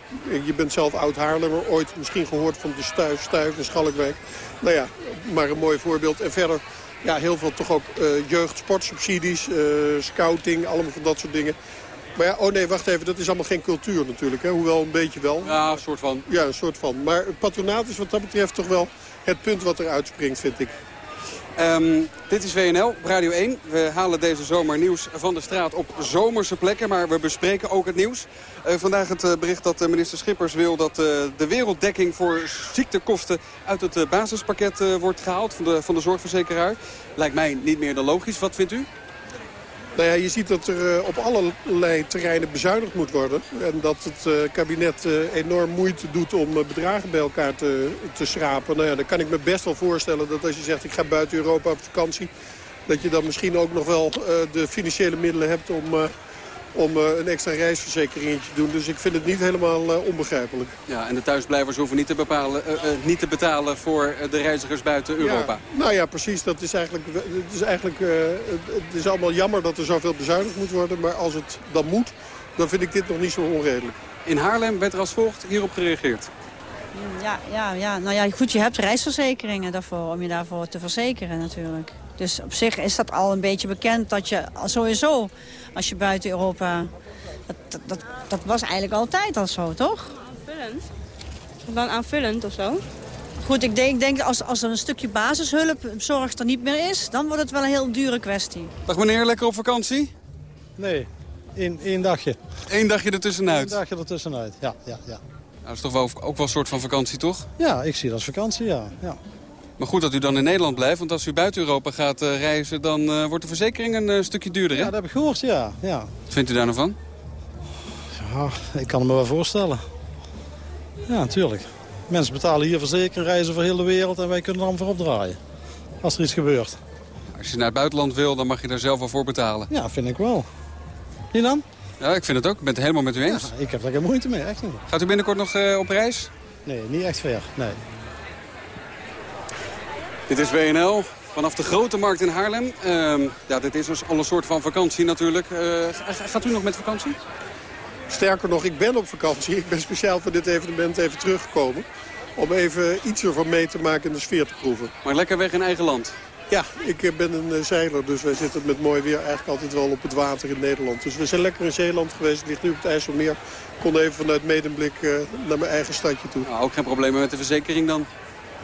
Je bent zelf oud Haarlemmer, ooit misschien gehoord van de Stuif, Stuif en Schalkwijk. Nou ja, maar een mooi voorbeeld. En verder ja, heel veel toch ook uh, jeugdsportsubsidies, uh, scouting, allemaal van dat soort dingen. Maar ja, oh nee, wacht even, dat is allemaal geen cultuur natuurlijk. Hè? Hoewel een beetje wel. Ja, een soort van. Ja, een soort van. Maar het patronaat is wat dat betreft toch wel het punt wat er uitspringt, vind ik. Um, dit is WNL, Radio 1. We halen deze zomer nieuws van de straat op zomerse plekken, maar we bespreken ook het nieuws. Uh, vandaag het uh, bericht dat uh, minister Schippers wil dat de werelddekking voor ziektekosten uit het basispakket wordt gehaald van de, van de zorgverzekeraar. Lijkt mij niet meer dan logisch. Wat vindt u? Nou ja, je ziet dat er uh, op allerlei terreinen bezuinigd moet worden. En dat het uh, kabinet uh, enorm moeite doet om bedragen bij elkaar te, te schrapen. Nou ja, dan kan ik me best wel voorstellen dat als je zegt ik ga buiten Europa op vakantie... dat je dan misschien ook nog wel de financiële middelen hebt om om uh, een extra reisverzekering te doen. Dus ik vind het niet helemaal uh, onbegrijpelijk. Ja, en de thuisblijvers hoeven niet te, bepalen, uh, niet te betalen voor de reizigers buiten Europa. Ja, nou ja, precies. Dat is eigenlijk, het, is eigenlijk het is allemaal jammer dat er zoveel bezuinigd moet worden. Maar als het dan moet, dan vind ik dit nog niet zo onredelijk. In Haarlem werd er als volgt hierop gereageerd. Ja, ja, ja. Nou ja, goed, je hebt reisverzekeringen daarvoor, om je daarvoor te verzekeren natuurlijk. Dus op zich is dat al een beetje bekend dat je sowieso, als je buiten Europa... Dat, dat, dat, dat was eigenlijk altijd al zo, toch? Aanvullend? Dan aanvullend of zo? Goed, ik denk, ik denk als, als er een stukje basishulpzorg er niet meer is... dan wordt het wel een heel dure kwestie. Dag meneer, lekker op vakantie? Nee, één, één dagje. Eén dagje ertussenuit? Eén dagje ertussenuit, ja. ja, ja. Nou, dat is toch wel, ook wel een soort van vakantie, toch? Ja, ik zie dat als vakantie, ja. ja. Maar goed dat u dan in Nederland blijft, want als u buiten Europa gaat uh, reizen... dan uh, wordt de verzekering een uh, stukje duurder, hè? Ja, dat heb ik gehoord, ja. ja. Wat vindt u daar nou van? Ja, ik kan het me wel voorstellen. Ja, natuurlijk. Mensen betalen hier verzekering, reizen voor heel de wereld... en wij kunnen er allemaal voor opdraaien. Als er iets gebeurt. Als je naar het buitenland wil, dan mag je daar zelf wel voor betalen. Ja, vind ik wel. Je dan? Ja, ik vind het ook. Ik ben het helemaal met u eens. Ja, ik heb daar geen moeite mee, echt niet. Gaat u binnenkort nog uh, op reis? Nee, niet echt ver, nee. Dit is WNL vanaf de Grote Markt in Haarlem. Uh, ja, dit is dus al een soort van vakantie natuurlijk. Uh, gaat u nog met vakantie? Sterker nog, ik ben op vakantie. Ik ben speciaal voor dit evenement even teruggekomen. Om even iets ervan mee te maken en de sfeer te proeven. Maar lekker weg in eigen land? Ja, ik ben een uh, zeiler, dus wij zitten met mooi weer eigenlijk altijd wel op het water in Nederland. Dus we zijn lekker in Zeeland geweest, het ligt nu op het IJsselmeer. Ik kon even vanuit Medemblik naar mijn eigen stadje toe. Nou, ook geen problemen met de verzekering dan?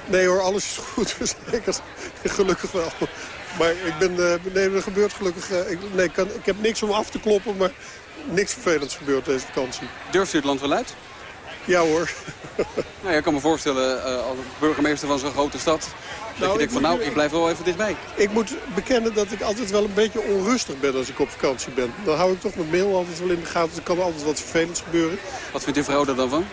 Nee hoor, alles is goed verzekerd. Gelukkig wel. Maar ik ben, uh, nee, er gebeurt gelukkig... ik, nee, ik, kan, ik heb niks om af te kloppen, maar niks vervelends gebeurt deze vakantie. Durft u het land wel uit? Ja hoor. nou, ik kan me voorstellen, als burgemeester van zo'n grote stad... Dat nou, je denkt van nou, ik blijf wel even dichtbij. Ik moet bekennen dat ik altijd wel een beetje onrustig ben als ik op vakantie ben. Dan hou ik toch mijn mail altijd wel in de gaten. Er kan altijd wat vervelends gebeuren. Wat vindt uw vrouw daar dan van?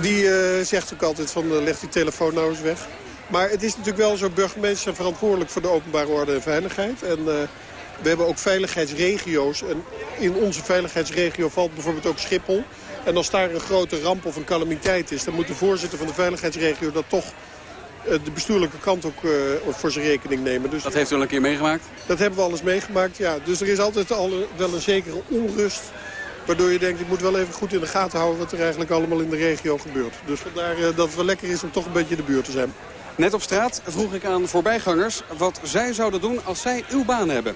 Die uh, zegt ook altijd van uh, leg die telefoon nou eens weg. Maar het is natuurlijk wel zo, burgemeesters zijn verantwoordelijk voor de openbare orde en veiligheid. En uh, we hebben ook veiligheidsregio's. En in onze veiligheidsregio valt bijvoorbeeld ook Schiphol. En als daar een grote ramp of een calamiteit is... dan moet de voorzitter van de veiligheidsregio dat toch de bestuurlijke kant ook uh, voor zijn rekening nemen. Dus, dat heeft u al een keer meegemaakt? Dat hebben we alles meegemaakt, ja. Dus er is altijd al wel een zekere onrust. Waardoor je denkt, ik moet wel even goed in de gaten houden... wat er eigenlijk allemaal in de regio gebeurt. Dus vandaar uh, dat het wel lekker is om toch een beetje in de buurt te zijn. Net op straat vroeg ik aan voorbijgangers wat zij zouden doen als zij uw baan hebben.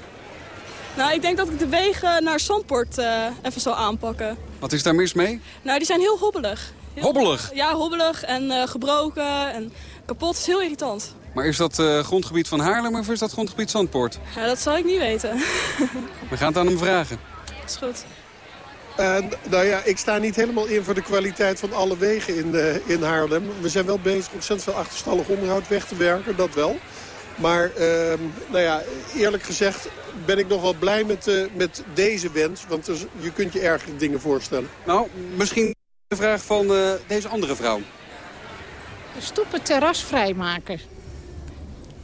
Nou, ik denk dat ik de wegen naar Zandpoort uh, even zou aanpakken. Wat is daar mis mee? Nou, die zijn heel hobbelig. Heel hobbelig? Ja, hobbelig en uh, gebroken en kapot. Het is heel irritant. Maar is dat uh, grondgebied van Haarlem of is dat grondgebied Zandpoort? Ja, dat zal ik niet weten. We gaan het aan hem vragen. Dat is goed. Uh, nou ja, ik sta niet helemaal in voor de kwaliteit van alle wegen in, uh, in Haarlem. We zijn wel bezig ontzettend veel achterstallig onderhoud weg te werken, dat wel. Maar uh, nou ja, eerlijk gezegd ben ik nog wel blij met, uh, met deze wens. Want dus, je kunt je ergere dingen voorstellen. Nou, misschien de vraag van deze andere vrouw. De stoepen terras vrijmaken.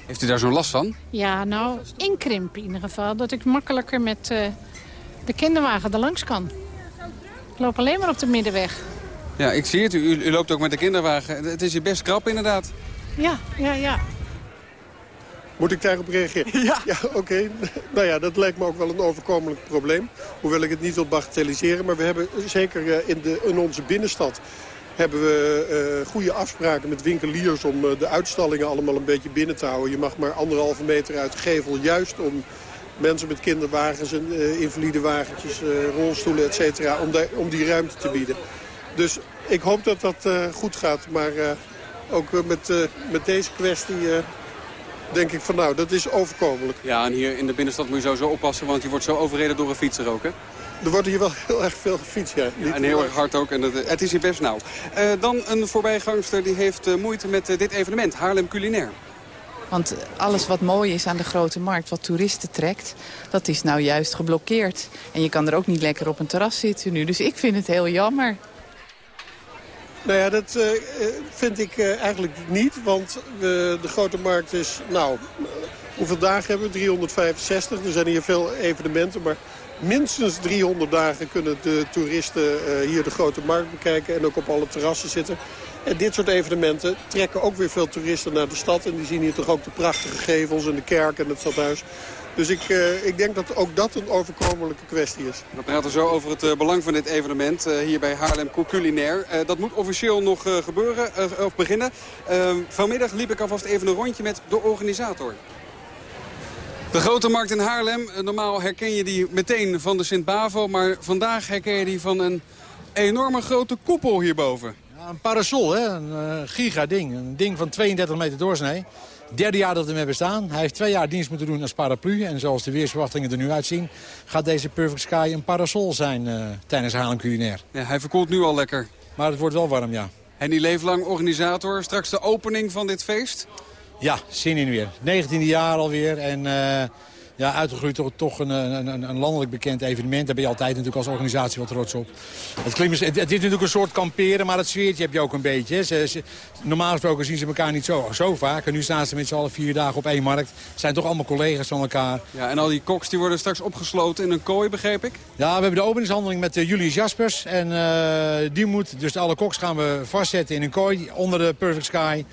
Heeft u daar zo'n last van? Ja, nou, inkrimpen in ieder geval. Dat ik makkelijker met uh, de kinderwagen er langs kan. Ik loop alleen maar op de middenweg. Ja, ik zie het. U, u loopt ook met de kinderwagen. Het is hier best krap inderdaad. Ja, ja, ja. Moet ik daarop reageren? Ja. Ja, oké. Okay. nou ja, dat lijkt me ook wel een overkomelijk probleem. Hoewel ik het niet wil bagatelliseren. Maar we hebben zeker in, de, in onze binnenstad hebben we uh, goede afspraken met winkeliers om uh, de uitstallingen allemaal een beetje binnen te houden. Je mag maar anderhalve meter uit de gevel, juist om mensen met kinderwagens en uh, invalide wagentjes, rolstoelen, et cetera, om, om, die ruimte te bieden. Dus ik hoop dat dat goed gaat, maar ook met, met deze kwestie denk ik van nou, dat is overkomelijk. Ja, en hier in de binnenstad moet je sowieso oppassen, want je wordt zo overreden door een fietser ook, hè? Er wordt hier wel heel erg veel gefietst, ja. ja en heel erg hard ook. En het, het is hier best nauw. Dan een voorbijgangster die heeft moeite met dit evenement, Haarlem Culinair. Want alles wat mooi is aan de grote markt, wat toeristen trekt... dat is nou juist geblokkeerd. En je kan er ook niet lekker op een terras zitten nu. Dus ik vind het heel jammer. Nou ja, dat uh, vind ik uh, eigenlijk niet. Want de grote markt is, nou, hoeveel dagen hebben we? 365. Er zijn hier veel evenementen, maar minstens 300 dagen kunnen de toeristen hier de grote markt bekijken... en ook op alle terrassen zitten. Dit soort evenementen trekken ook weer veel toeristen naar de stad. En die zien hier toch ook de prachtige gevels en de kerk en het stadhuis. Dus ik, uh, ik denk dat ook dat een overkomelijke kwestie is. We praten zo over het uh, belang van dit evenement uh, hier bij Haarlem Culinair. dat moet officieel nog gebeuren, of beginnen. vanmiddag liep ik alvast even een rondje met de organisator. De grote markt in Haarlem. Normaal herken je die meteen van de Sint-Bavo. Maar vandaag herken je die van een enorme grote koepel hierboven. Een parasol, hè? een giga-ding. Een ding van 32 meter doorsnee derde jaar dat we mee bestaan. Hij heeft twee jaar dienst moeten doen als paraplu. En zoals de weersverwachtingen er nu uitzien... gaat deze Perfect Sky een parasol zijn uh, tijdens Haarlem Culinair. Ja, hij verkoelt nu al lekker. Maar het wordt wel warm, ja. En die leeflang organisator. Straks de opening van dit feest? Ja, zin in weer. 19e jaar alweer. En... Uh, ja, uitgegroeid tot toch een, een, een, landelijk bekend evenement. Daar ben je altijd natuurlijk als organisatie wat trots op. Het, klinkt, het, het is natuurlijk een soort kamperen, maar het sfeertje heb je ook een beetje. Ze, normaal gesproken zien ze elkaar niet zo, zo vaak. En nu staan ze met z'n allen vier dagen op één markt. Het zijn toch allemaal collega's van elkaar. Ja, en al die koks die worden straks opgesloten in een kooi, begreep ik? Ja, we hebben de openingshandeling met uh, Julius Jaspers. En uh, die moet, dus alle koks gaan we vastzetten in een kooi onder de Perfect Sky.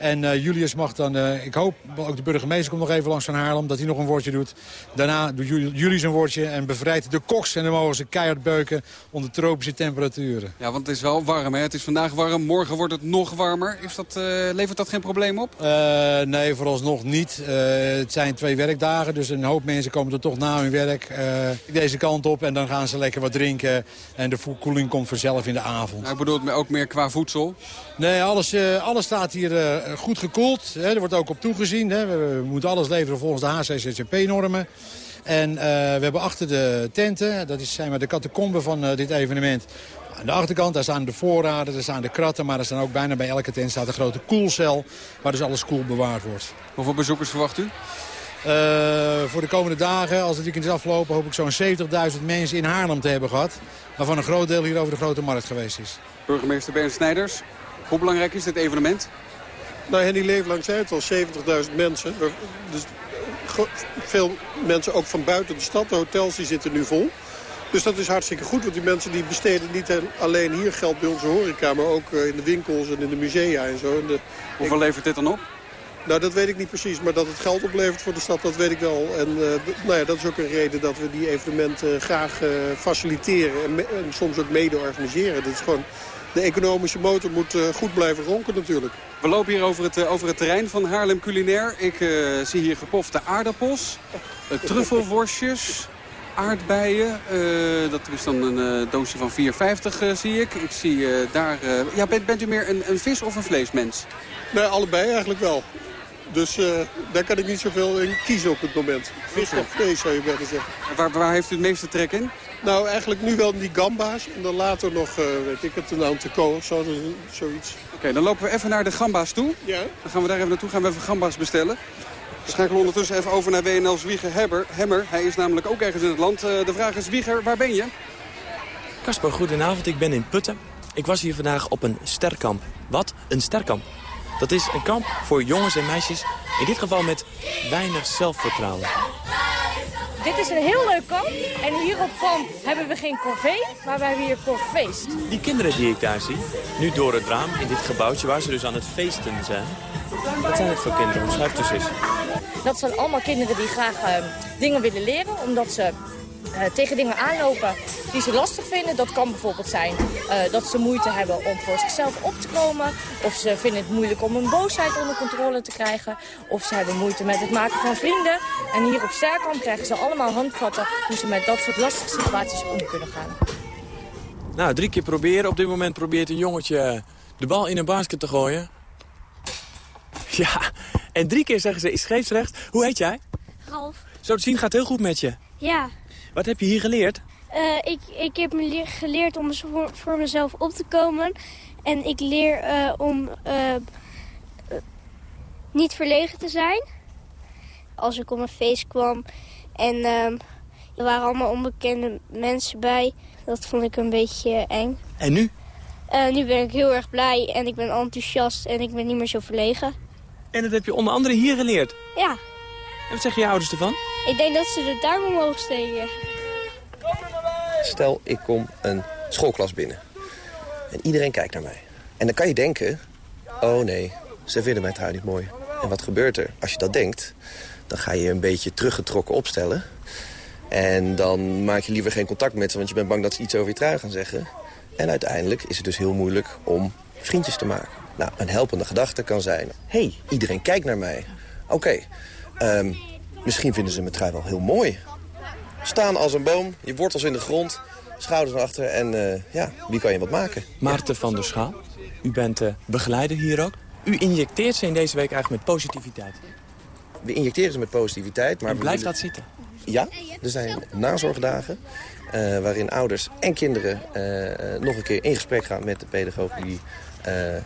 En uh, Julius mag dan, uh, ik hoop, ook de burgemeester komt nog even langs van Haarlem... dat hij nog een woordje doet. Daarna doet Julius een woordje en bevrijdt de koks. En dan mogen ze keihard beuken onder tropische temperaturen. Ja, want het is wel warm, hè? Het is vandaag warm, morgen wordt het nog warmer. Is dat, uh, levert dat geen probleem op? nee, vooralsnog niet. het zijn twee werkdagen, dus een hoop mensen komen er toch na hun werk... deze kant op en dan gaan ze lekker wat drinken. En de koeling komt vanzelf in de avond. Nou, ik bedoel ook meer qua voedsel? Nee, alles, alles staat hier eh, goed gekoeld. Er wordt ook op toegezien. We, moeten alles leveren volgens de HCCCP-normen. En uh, we hebben achter de tenten, dat is, zijn maar de catacomben van dit evenement... Aan de achterkant daar staan de voorraden, daar staan de kratten... maar er staan ook bijna bij elke tent staat een grote koelcel... waar dus alles koel bewaard wordt. Hoeveel bezoekers verwacht u? Uh, voor de komende dagen, als het weekend is afgelopen... hoop ik zo'n 70.000 mensen in Haarlem te hebben gehad. Waarvan een groot deel hier over de Grote Markt geweest is. Burgemeester Bernd Snijders, hoe belangrijk is dit evenement? Nou, Henny Leeflang zei het al, 70.000 mensen. Dus veel mensen ook van buiten de stad. De hotels die zitten nu vol. Dus dat is hartstikke goed, want die mensen die besteden niet alleen hier geld bij onze horeca... maar ook eh, in de winkels en in de musea en zo. En de, Hoeveel levert dit dan op? Nou, dat weet ik niet precies, maar dat het geld oplevert voor de stad, dat weet ik wel. En uh, nou ja, dat is ook een reden dat we die evenementen graag uh, faciliteren en, en, soms ook mede organiseren. Dat is gewoon de economische motor moet uh, goed blijven ronken natuurlijk. We lopen hier over het, uh, over het terrein van Haarlem Culinair. Ik uh, zie hier gepofte aardappels, truffelworstjes, aardbeien. dat is dan een doosje van 4,50 zie ik. Ik zie daar... ja, bent, bent u meer een, een vis- of een vleesmens? Nee, allebei eigenlijk wel. Dus daar kan ik niet zoveel in kiezen op het moment. Vis of vlees zou je beter zeggen. Waar, waar heeft u het meeste trek in? Nou, eigenlijk nu wel die gamba's. En dan later nog, uh, weet ik het, een antico of zo, zoiets. Oké, okay, dan lopen we even naar de gamba's toe. Ja. Dan gaan we daar even naartoe, gaan we even gamba's bestellen. We schakelen ondertussen even over naar WNL's Wieger Hemmer. Hij is namelijk ook ergens in het land. Uh, de vraag is, Wieger, waar ben je? Kasper, goedenavond. Ik ben in Putten. Ik was hier vandaag op een sterkamp. Wat? Een sterkamp? Dat is een kamp voor jongens en meisjes, in dit geval met weinig zelfvertrouwen. Dit is een heel leuk kamp. En hier op kamp hebben we geen corvée, maar we hebben hier korfeest. Die kinderen die ik daar zie, nu door het raam in dit gebouwtje waar ze dus aan het feesten zijn. Wat zijn het voor kinderen? Omschrijf dus eens. Dat zijn allemaal kinderen die graag uh, dingen willen leren, omdat ze tegen dingen aanlopen die ze lastig vinden. Dat kan bijvoorbeeld zijn uh, dat ze moeite hebben om voor zichzelf op te komen. Of ze vinden het moeilijk om hun boosheid onder controle te krijgen. Of ze hebben moeite met het maken van vrienden. En hier op Sterkamp krijgen ze allemaal handvatten hoe ze met dat soort lastige situaties om kunnen gaan. Nou, drie keer proberen. Op dit moment probeert een jongetje de bal in een basket te gooien. Ja, en drie keer zeggen ze is scheepsrecht. Hoe heet jij? Ralf. Zo te zien gaat heel goed met je. Ja. Wat heb je hier geleerd? Uh, ik, ik heb me geleerd om voor, voor, mezelf op te komen. En ik leer uh, om uh, niet verlegen te zijn. Als ik op een feest kwam en ehm, er waren allemaal onbekende mensen bij. Dat vond ik een beetje eng. En nu? nu ben ik heel erg blij en ik ben enthousiast en ik ben niet meer zo verlegen. En dat heb je onder andere hier geleerd? Ja. En wat zeggen je ouders ervan? Ik denk dat ze de duim omhoog steken. Stel, ik kom een schoolklas binnen. En iedereen kijkt naar mij. En dan kan je denken, oh nee, ze vinden mijn trui niet mooi. En wat gebeurt er? Als je dat denkt, dan ga je een beetje teruggetrokken opstellen. En dan maak je liever geen contact met ze, want je bent bang dat ze iets over je trui gaan zeggen. En uiteindelijk is het dus heel moeilijk om vriendjes te maken. Nou, een helpende gedachte kan zijn... hey, iedereen kijkt naar mij. Oké, ehm, misschien vinden ze mijn trui wel heel mooi. Staan als een boom, je wortels in de grond, schouders naar achter... en eh, ja, wie kan je wat maken? Maarten van der Schaal, u bent uh, begeleider hier ook. U injecteert ze in deze week eigenlijk met positiviteit. We injecteren ze met positiviteit, maar... Blijft dat zitten? Ja, er zijn nazorgdagen uh, waarin ouders en kinderen nog een keer in gesprek gaan met de pedagoog die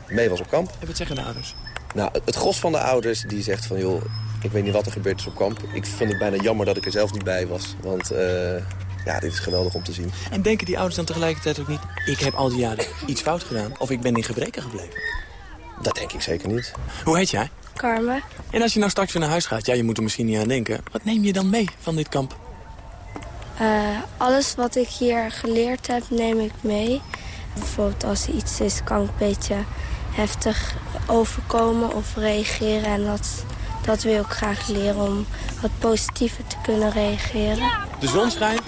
mee was op kamp. En wat zeggen de ouders? Nou, het gros van de ouders die zegt van joh, ik weet niet wat er gebeurd is op kamp. Ik vind het bijna jammer dat ik er zelf niet bij was, want ja, dit is geweldig om te zien. En denken die ouders dan tegelijkertijd ook niet, ik heb al die jaren iets fout gedaan of ik ben in gebreken gebleven? Dat denk ik zeker niet. Hoe heet jij? Carmen. En als je nou straks weer naar huis gaat, ja, je moet er misschien niet aan denken. Wat neem je dan mee van dit kamp? Uh, alles wat ik hier geleerd heb, neem ik mee. Bijvoorbeeld als er iets is, kan ik een beetje heftig overkomen of reageren. En dat, dat wil ik graag leren om wat positiever te kunnen reageren. De zon schijnt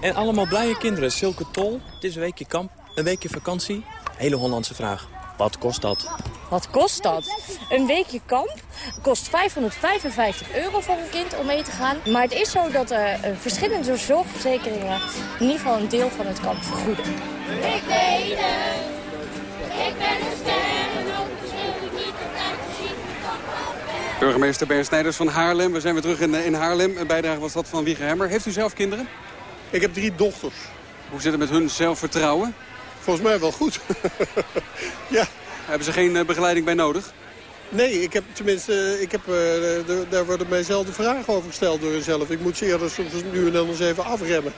en allemaal blije kinderen. Silke Tol, het is een weekje kamp, een weekje vakantie. Hele Hollandse vraag. Wat kost dat? Wat kost dat? Een weekje kamp kost 555 euro voor een kind om mee te gaan. Maar het is zo dat er uh, verschillende zorgverzekeringen in ieder geval een deel van het kamp vergoeden. Ik weet het. Ik ben een ster Burgemeester Bernd Snijders van Haarlem. We zijn weer terug in, in Haarlem. Een bijdrage was dat van Wieger Hemmer. Heeft u zelf kinderen? Ik heb drie dochters. Hoe zit het met hun zelfvertrouwen? Volgens mij wel goed. ja. Hebben ze geen begeleiding bij nodig? Nee, ik heb tenminste, ik heb, de, daar worden mij zelden vragen over gesteld door hunzelf. Ik moet ze eerder soms nu en dan eens even afremmen.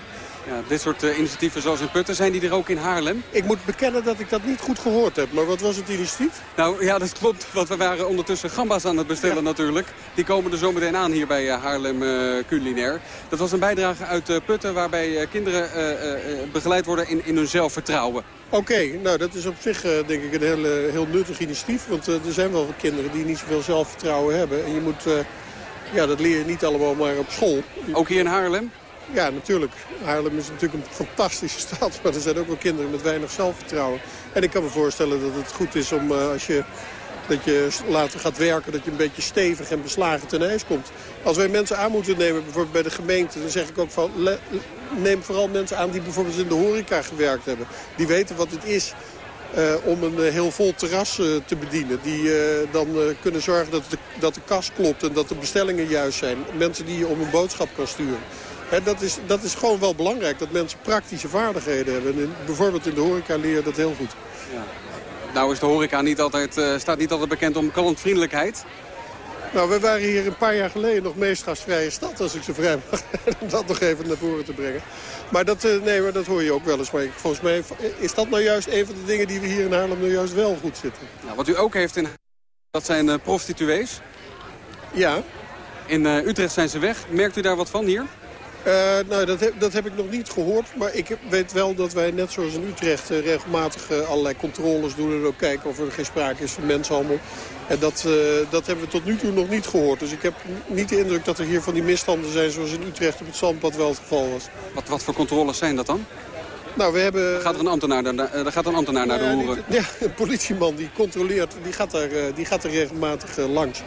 Ja, dit soort uh, initiatieven zoals in Putten, zijn die er ook in Haarlem? Ik moet bekennen dat ik dat niet goed gehoord heb. Maar wat was het initiatief? Nou ja, dat klopt. Want we waren ondertussen gamba's aan het bestellen natuurlijk. Die komen er zometeen aan hier bij uh, Haarlem uh, Culinair. Dat was een bijdrage uit Putten waarbij kinderen begeleid worden in, in hun zelfvertrouwen. Oké, nou dat is op zich denk ik een heel, heel nuttig initiatief. Want er zijn wel kinderen die niet zoveel zelfvertrouwen hebben. En je moet, ja, dat leer je niet allemaal maar op school. Ook hier in Haarlem? Ja, natuurlijk. Haarlem is natuurlijk een fantastische stad. Maar er zijn ook wel kinderen met weinig zelfvertrouwen. En ik kan me voorstellen dat het goed is om als je dat je later gaat werken, dat je een beetje stevig en beslagen ten ijs komt. Als wij mensen aan moeten nemen, bijvoorbeeld bij de gemeente, dan zeg ik ook van... neem vooral mensen aan die bijvoorbeeld in de horeca gewerkt hebben. Die weten wat het is uh, om een heel vol terras uh, te bedienen. Die dan kunnen zorgen dat de, dat de kas klopt en dat de bestellingen juist zijn. Mensen die je om een boodschap kan sturen. Hè, dat, is, dat is gewoon wel belangrijk, dat mensen praktische vaardigheden hebben. En bijvoorbeeld in de horeca leer je dat heel goed. Ja. Nou is de horeca niet altijd, uh, staat niet altijd bekend om klantvriendelijkheid. Nou, we waren hier een paar jaar geleden nog meest gastvrije stad, als ik zo vrij mag. om dat nog even naar voren te brengen. Maar dat, uh, nee, maar dat hoor je ook wel eens. Maar volgens mij is dat nou juist een van de dingen die we hier in Haarlem nou juist wel goed zitten. Nou, wat u ook heeft in dat zijn uh, prostituees. Ja. In Utrecht zijn ze weg. Merkt u daar wat van hier? Uh, nou, dat heb, dat heb ik nog niet gehoord. Maar ik weet wel dat wij, net zoals in Utrecht, uh, regelmatig uh, allerlei controles doen. En ook kijken of er geen sprake is van mensenhandel. En dat, dat hebben we tot nu toe nog niet gehoord. Dus ik heb niet de indruk dat er hier van die misstanden zijn zoals in Utrecht op het zandpad wel het geval was. Wat, wat voor controles zijn dat dan? Nou, we hebben... Gaat er een ambtenaar, daar gaat een ambtenaar naar de hoeren? Ja, een politieman die controleert, die gaat daar, die gaat er regelmatig langs.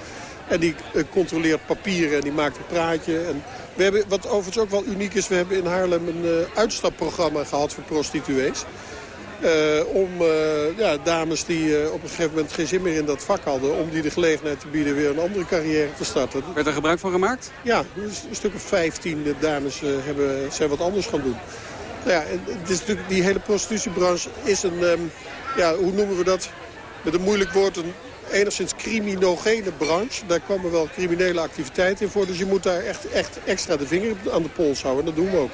En die controleert papieren en die maakt een praatje. En we hebben, wat overigens ook wel uniek is, we hebben in Haarlem een uh, uitstapprogramma gehad voor prostituees. Uh, om uh, ja, dames die op een gegeven moment geen zin meer in dat vak hadden... om die de gelegenheid te bieden weer een andere carrière te starten. Werd er gebruik van gemaakt? Ja, een stuk of 15 dames hebben, zijn wat anders gaan doen. Nou ja, het is natuurlijk, die hele prostitutiebranche is een, um, ja, hoe noemen we dat? Met een moeilijk woord, een enigszins criminogene branche. Daar komen wel criminele activiteiten in voor. Dus je moet daar echt, echt extra de vinger aan de pols houden. En dat doen we ook.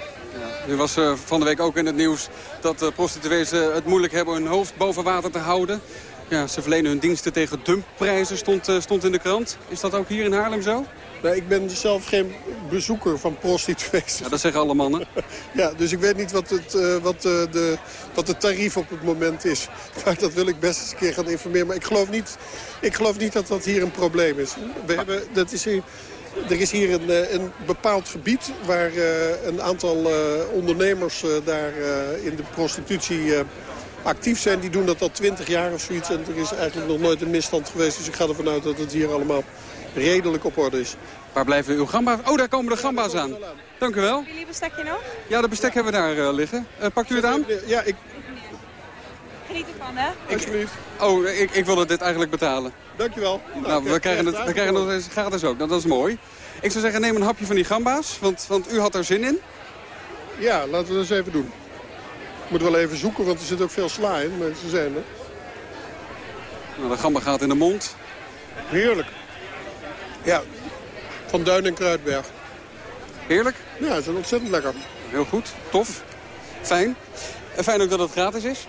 U was uh, van de week ook in het nieuws dat uh, prostituees uh, het moeilijk hebben hun hoofd boven water te houden. Ja, ze verlenen hun diensten tegen dumpprijzen, stond, stond in de krant. Is dat ook hier in Haarlem zo? Nou, ik ben zelf geen bezoeker van prostituees. Ja, dat zeggen alle mannen. ja, dus ik weet niet wat het, uh, wat, uh, de, wat het tarief op het moment is. Maar dat wil ik best eens een keer gaan informeren. Maar ik geloof niet, ik geloof niet dat dat hier een probleem is. We hebben, dat is hier, er is hier een, een bepaald gebied waar uh, een aantal ondernemers daar in de prostitutie actief zijn. Die doen dat al twintig jaar of zoiets. En er is eigenlijk nog nooit een misstand geweest. Dus ik ga ervan uit dat het hier allemaal redelijk op orde is. Waar blijven uw gamba's? Oh, daar komen de gamba's aan. Dank u wel. Jullie bestekje nog? Ja, de bestek hebben we daar uh, liggen. Uh, pakt u het aan? Ja, ik... Geniet ervan, hè? Alsjeblieft. Oh, ik, ik wilde dit eigenlijk betalen. Dankjewel. Nou, nou we, krijgen het, we krijgen het gratis ook. Nou, dat is mooi. Ik zou zeggen, neem een hapje van die gamba's, want, want u had er zin in. Ja, laten we dat eens even doen. Ik moet wel even zoeken, want er zit ook veel sla in, maar ze zijn er. Nou, de gamba gaat in de mond. Heerlijk. Ja, van Duin en Kruidberg. Heerlijk? Ja, ze zijn ontzettend lekker. Heel goed, tof, fijn. En fijn ook dat het gratis is?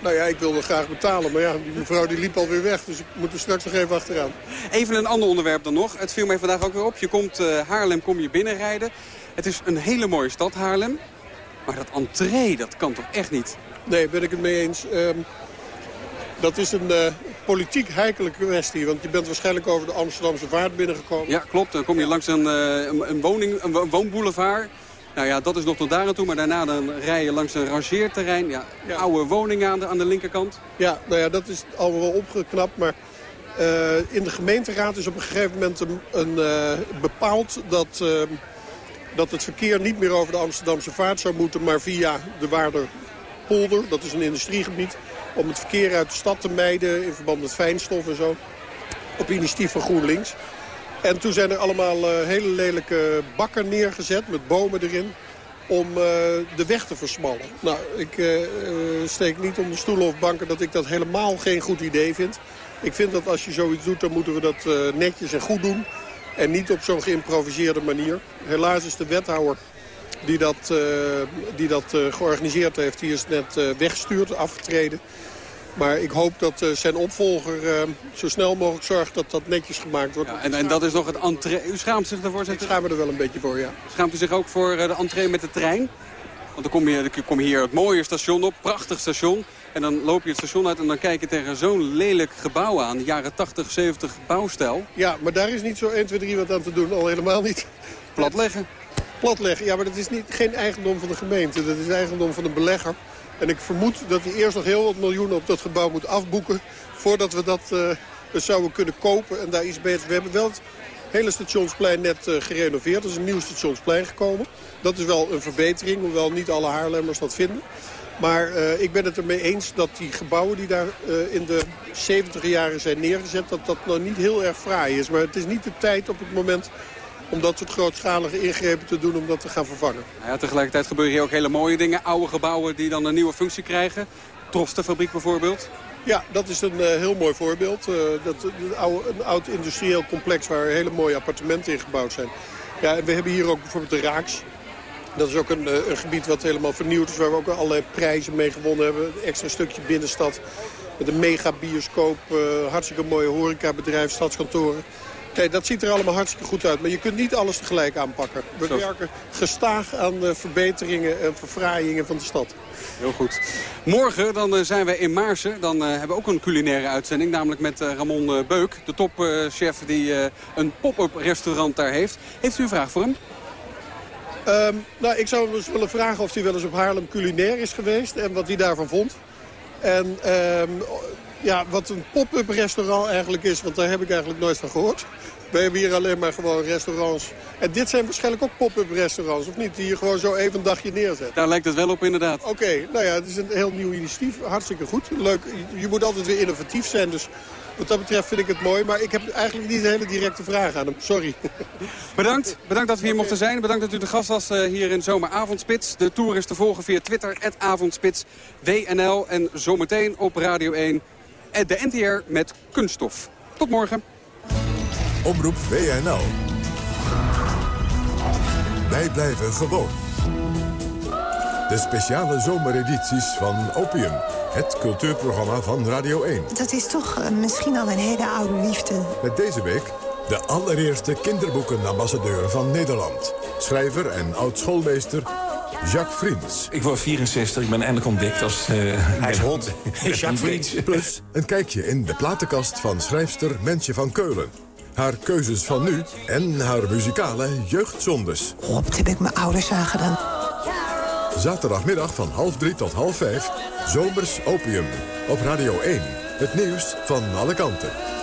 Nou ja, ik wilde graag betalen, maar ja, die mevrouw die liep alweer weg. Dus ik moet er straks nog even achteraan. Even een ander onderwerp dan nog. Het viel mij vandaag ook weer op. Je komt uh, Haarlem, kom je binnenrijden. Het is een hele mooie stad, Haarlem. Maar dat entree, dat kan toch echt niet? Nee, ben ik het mee eens. Um, dat is een uh, politiek heikelijke kwestie. Want je bent waarschijnlijk over de Amsterdamse vaart binnengekomen. Ja, klopt. Dan kom je langs een, uh, een, woning, een woonboulevard. Nou ja, dat is nog tot daar aan toe. Maar daarna dan rij je langs een rangeerterrein. Ja, ja. Oude woningen aan de, aan de linkerkant. Ja, nou ja, dat is allemaal wel opgeknapt. Maar uh, in de gemeenteraad is op een gegeven moment een, een bepaald dat ehm, dat het verkeer niet meer over de Amsterdamse vaart zou moeten... maar via de Waarderpolder, dat is een industriegebied... om het verkeer uit de stad te mijden in verband met fijnstof en zo. Op initiatief van GroenLinks. En toen zijn er allemaal uh, hele lelijke bakken neergezet met bomen erin om uh, de weg te versmallen. Nou, ik uh, steek niet onder stoelen of banken dat ik dat helemaal geen goed idee vind. Ik vind dat als je zoiets doet, dan moeten we dat netjes en goed doen. En niet op zo'n geïmproviseerde manier. Helaas is de wethouder die dat, uh, die dat uh, georganiseerd heeft, die is net uh, weggestuurd, afgetreden. Maar ik hoop dat zijn opvolger zo snel mogelijk zorgt dat dat netjes gemaakt wordt. Ja, en, en, dat is nog het entree. U schaamt zich ervoor? Ik schaam me er wel een beetje voor, ja. Schaamt u zich ook voor de entree met de trein? Want dan kom je, dan kom je hier het mooie station op, prachtig station. En dan loop je het station uit en dan kijk je tegen zo'n lelijk gebouw aan. Jaren 80, 70 bouwstijl. Ja, maar daar is niet zo 1, 2, 3 wat aan te doen. Al helemaal niet. Platleggen. Platleggen, ja, maar dat is niet, geen eigendom van de gemeente. Dat is eigendom van een belegger. En ik vermoed dat hij eerst nog heel wat miljoenen op dat gebouw moet afboeken... voordat we dat uh, zouden kunnen kopen en daar iets beter... We hebben wel het hele stationsplein net uh, gerenoveerd. Er is een nieuw stationsplein gekomen. Dat is wel een verbetering, hoewel niet alle Haarlemmers dat vinden. Maar uh, ik ben het ermee eens dat die gebouwen die daar in de 70 jaren zijn neergezet... dat dat nou niet heel erg fraai is. Maar het is niet de tijd op het moment om dat soort grootschalige ingrepen te doen om dat te gaan vervangen. Ja, tegelijkertijd gebeuren hier ook hele mooie dingen. Oude gebouwen die dan een nieuwe functie krijgen. Trostenfabriek bijvoorbeeld. Ja, dat is een uh, heel mooi voorbeeld. Uh, dat, een, oude, een oud industrieel complex waar hele mooie appartementen in gebouwd zijn. Ja, en we hebben hier ook bijvoorbeeld de Raaks. Dat is ook een, een, gebied wat helemaal vernieuwd is, waar we ook allerlei prijzen mee gewonnen hebben. Een extra stukje binnenstad met een mega bioscoop, uh, hartstikke mooie horecabedrijf, stadskantoren. Dat ziet er allemaal hartstikke goed uit. Maar je kunt niet alles tegelijk aanpakken. We Zo. werken gestaag aan uh, verbeteringen en verfraaiingen van de stad. Heel goed. Morgen dan, uh, zijn we in Maarsen. Dan uh, hebben we ook een culinaire uitzending. Namelijk met Ramon Beuk, de topchef die een pop-up restaurant daar heeft. Heeft u een vraag voor hem? Um, nou, ik zou hem eens willen vragen of hij wel eens op Haarlem culinair is geweest en wat hij daarvan vond. En um, ja, wat een pop-up restaurant eigenlijk is, want daar heb ik eigenlijk nooit van gehoord. We hebben hier alleen maar gewoon restaurants. En dit zijn waarschijnlijk ook pop-up restaurants, of niet? Die je gewoon zo even een dagje neerzet. Daar lijkt het wel op, inderdaad. Oké, okay, nou ja, het is een heel nieuw initiatief. Hartstikke goed. Leuk. Je moet altijd weer innovatief zijn, dus wat dat betreft vind ik het mooi. Maar ik heb eigenlijk niet een hele directe vraag aan hem. Sorry. Bedankt. Bedankt dat we hier mochten zijn. Bedankt dat u de gast was uh, hier in Zomeravondspits. De tour is te volgen via Twitter, Avondspits, WNL. En zometeen op Radio 1, de NTR met Kunststof. Tot morgen. Omroep WNL. Wij blijven gewoon. De speciale zomeredities van Opium. Het cultuurprogramma van Radio 1. Dat is toch uh, misschien al een hele oude liefde. Met deze week De allereerste kinderboekenambassadeur van Nederland. Schrijver en oud-schoolmeester Jacques Friens. Ik word 64, ik ben eindelijk ontdekt als... Uh, Hij is hot. Jacques Friens. Plus een kijkje in de platenkast van schrijfster Mensje van Keulen. Haar keuzes van nu en haar muzikale jeugdzondes. Wat heb ik mijn ouders aangedaan. Zaterdagmiddag van half drie tot half vijf. Zomers Opium. Op Radio 1. Het nieuws van alle kanten.